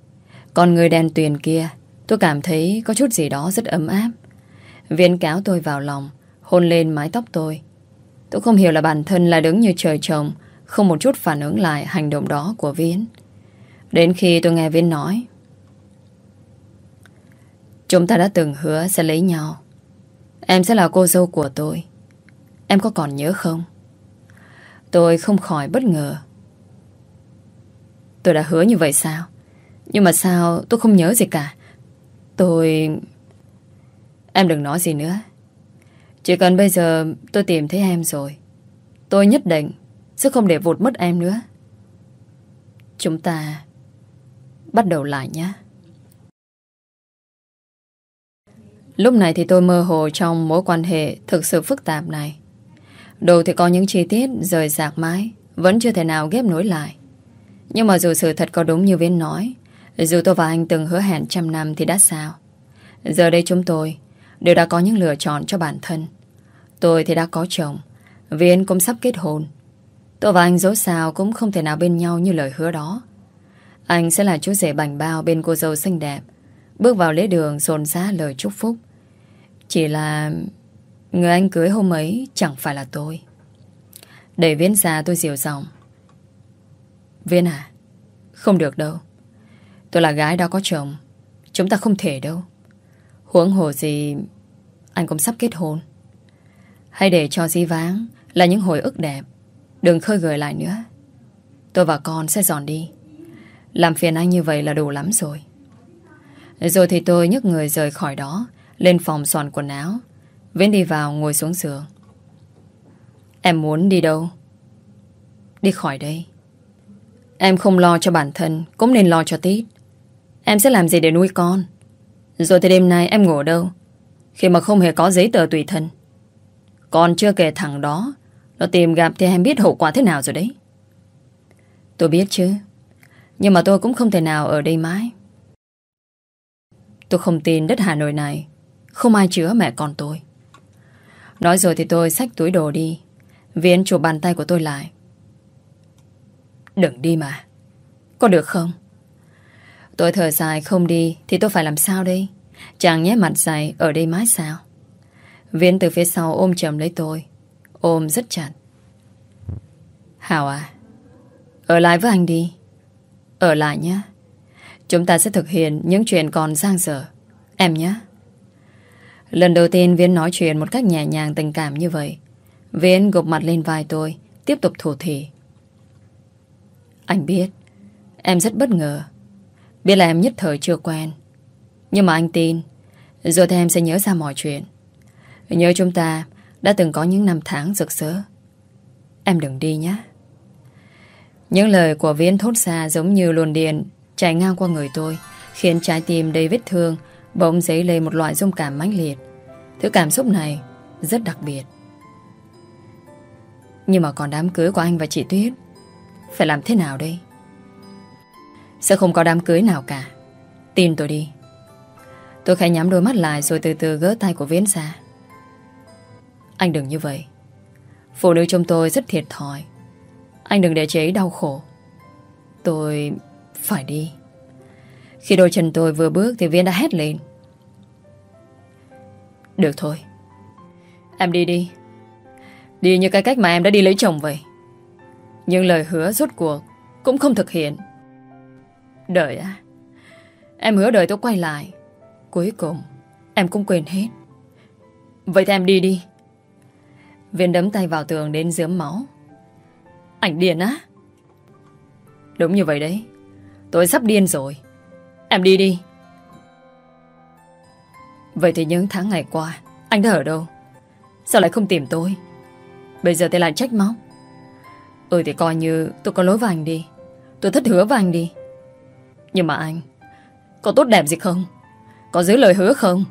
Còn người đèn tuyền kia, Tôi cảm thấy có chút gì đó rất ấm áp. Viễn kéo tôi vào lòng, Hôn lên mái tóc tôi. Tôi không hiểu là bản thân là đứng như trời trồng, Không một chút phản ứng lại hành động đó của Viễn. Đến khi tôi nghe Viên nói, Chúng ta đã từng hứa sẽ lấy nhau Em sẽ là cô dâu của tôi Em có còn nhớ không? Tôi không khỏi bất ngờ Tôi đã hứa như vậy sao? Nhưng mà sao tôi không nhớ gì cả Tôi... Em đừng nói gì nữa. Chỉ cần bây giờ tôi tìm thấy em rồi. Tôi nhất định sẽ không để vụt mất em nữa. Chúng ta bắt đầu lại nhé. Lúc này thì tôi mơ hồ trong mối quan hệ thực sự phức tạp này. đồ thì có những chi tiết rời rạc mãi vẫn chưa thể nào ghép nối lại. Nhưng mà dù sự thật có đúng như Viên nói, dù tôi và anh từng hứa hẹn trăm năm thì đã sao? Giờ đây chúng tôi đều đã có những lựa chọn cho bản thân. Tôi thì đã có chồng, Viên cũng sắp kết hôn. Tôi và anh dẫu sao cũng không thể nào bên nhau như lời hứa đó. Anh sẽ là chú rể bảnh bao bên cô dâu xinh đẹp, bước vào lễ đường rồn giá lời chúc phúc. Chỉ là người anh cưới hôm ấy chẳng phải là tôi. Đẩy Viên ra tôi dịu giọng. Viên à, không được đâu. Tôi là gái đã có chồng, chúng ta không thể đâu. Huống hồ gì anh cũng sắp kết hôn. Hãy để cho di váng là những hồi ức đẹp. Đừng khơi gợi lại nữa. Tôi và con sẽ dọn đi. Làm phiền anh như vậy là đủ lắm rồi. Rồi thì tôi nhấc người rời khỏi đó, lên phòng soạn quần áo. Viễn đi vào ngồi xuống giường. Em muốn đi đâu? Đi khỏi đây. Em không lo cho bản thân, cũng nên lo cho Tít. Em sẽ làm gì để nuôi con? Rồi thì đêm nay em ngủ đâu? Khi mà không hề có giấy tờ tùy thân. Còn chưa kể thằng đó, nó tìm gặp thì em biết hậu quả thế nào rồi đấy. Tôi biết chứ. Nhưng mà tôi cũng không thể nào ở đây mãi. Tôi không tin đất Hà Nội này không ai chứa mẹ con tôi. Nói rồi thì tôi xách túi đồ đi. Viễn chụp bàn tay của tôi lại. Đừng đi mà. Có được không? Tôi thở dài không đi thì tôi phải làm sao đây? Chàng nhé mặt dày ở đây mãi sao? Viễn từ phía sau ôm chầm lấy tôi. Ôm rất chặt. Hảo à, ở lại với anh đi. Ở lại nhé. Chúng ta sẽ thực hiện những chuyện còn giang dở. Em nhé. Lần đầu tiên Viễn nói chuyện một cách nhẹ nhàng tình cảm như vậy. Viễn gục mặt lên vai tôi, tiếp tục thủ thị. Anh biết, em rất bất ngờ. Biết là em nhất thời chưa quen. Nhưng mà anh tin, rồi thì em sẽ nhớ ra mọi chuyện. Nhớ chúng ta đã từng có những năm tháng rực rỡ. Em đừng đi nhé. Những lời của Viễn thốt ra giống như luồn điện chạy ngang qua người tôi, khiến trái tim đầy vết thương bỗng dấy lên một loại dung cảm mãnh liệt. Thứ cảm xúc này rất đặc biệt. Nhưng mà còn đám cưới của anh và chị Tuyết Phải làm thế nào đây? Sẽ không có đám cưới nào cả. Tin tôi đi. Tôi khẽ nhắm đôi mắt lại Rồi từ từ gỡ tay của Viễn ra. Anh đừng như vậy. Phụ nữ trong tôi rất thiệt thòi. Anh đừng để chế đau khổ. Tôi phải đi. Khi đôi chân tôi vừa bước Thì Viên đã hét lên. Được thôi. Em đi đi. Đi như cái cách mà em đã đi lấy chồng vậy. Nhưng lời hứa rốt cuộc Cũng không thực hiện. Đợi á à, Em hứa đợi tôi quay lại. Cuối cùng, em cũng quên hết. Vậy thì em đi đi. Viên đấm tay vào tường đến dướm máu. Ảnh điên á? Đúng như vậy đấy. Tôi sắp điên rồi. Em đi đi. Vậy thì những tháng ngày qua, Anh đã ở đâu? Sao lại không tìm tôi? Bây giờ thì lại trách móc. Ừ thì coi như tôi có lỗi với anh đi. Tôi thất hứa với anh đi. Nhưng mà anh, Có tốt đẹp gì không? Có giữ lời hứa không?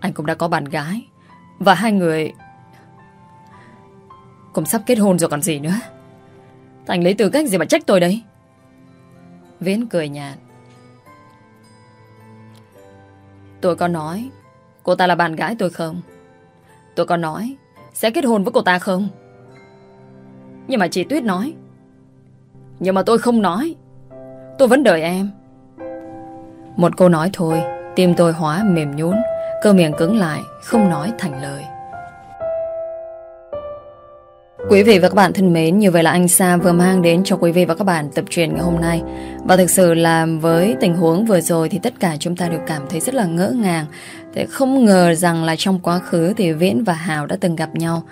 Anh cũng đã có bạn gái, Và hai người cũng sắp kết hôn rồi còn gì nữa. Thành lấy tư cách gì mà trách tôi đấy Viễn cười nhạt. Tôi có nói, Cô ta là bạn gái tôi không? Tôi có nói, sẽ kết hôn với cô ta không? Nhưng mà chị Tuyết nói. Nhưng mà tôi không nói. Tôi vẫn đợi em. Một câu nói thôi, Tim tôi hóa mềm nhún Cơ miệng cứng lại, Không nói thành lời. Quý vị và các bạn thân mến, như vậy là anh Sa vừa mang đến cho quý vị và các bạn tập truyện ngày hôm nay. Và thực sự là với tình huống vừa rồi thì tất cả chúng ta đều cảm thấy rất là ngỡ ngàng. Thế không ngờ rằng là trong quá khứ thì Viễn và Hào đã từng gặp nhau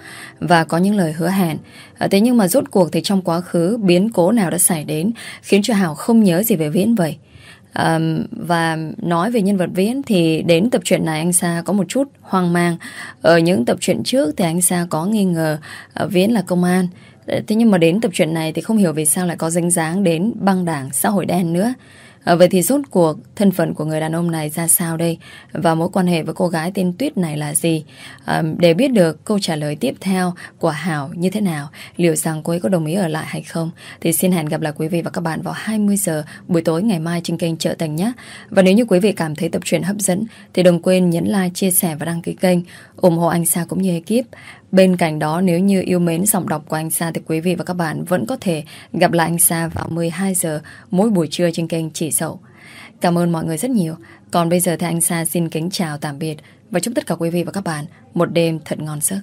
và có những lời hứa hẹn. À, thế nhưng mà rốt cuộc thì trong quá khứ biến cố nào đã xảy đến khiến cho Hào không nhớ gì về Viễn vậy um, Và nói về nhân vật Viễn Thì đến tập truyện này anh Sa có một chút hoang mang. Ở những tập truyện trước Thì anh Sa có nghi ngờ ờ, uh, Viễn là công an. Ờ, thế nhưng mà đến tập truyện này Thì không hiểu vì sao lại có danh dáng đến băng đảng xã hội đen nữa. À, vậy thì rốt cuộc thân phận của người đàn ông này ra sao đây? Và mối quan hệ với cô gái tên Tuyết này là gì? À, để biết được câu trả lời tiếp theo của Hảo như thế nào, liệu rằng cô ấy có đồng ý ở lại hay không? Thì xin hẹn gặp lại quý vị và các bạn vào 20 giờ buổi tối ngày mai trên kênh Trợ thành nhé. Và nếu như quý vị cảm thấy tập truyện hấp dẫn thì đừng quên nhấn like, chia sẻ và đăng ký kênh, ủng hộ anh Sa cũng như ekip. Bên cạnh đó, nếu như yêu mến giọng đọc của anh Sa thì quý vị và các bạn vẫn có thể gặp lại anh Sa vào 12 giờ mỗi buổi trưa trên kênh Chỉ Sậu. Cảm ơn mọi người rất nhiều. Còn bây giờ thì anh Sa xin kính chào tạm biệt và chúc tất cả quý vị và các bạn một đêm thật ngon giấc.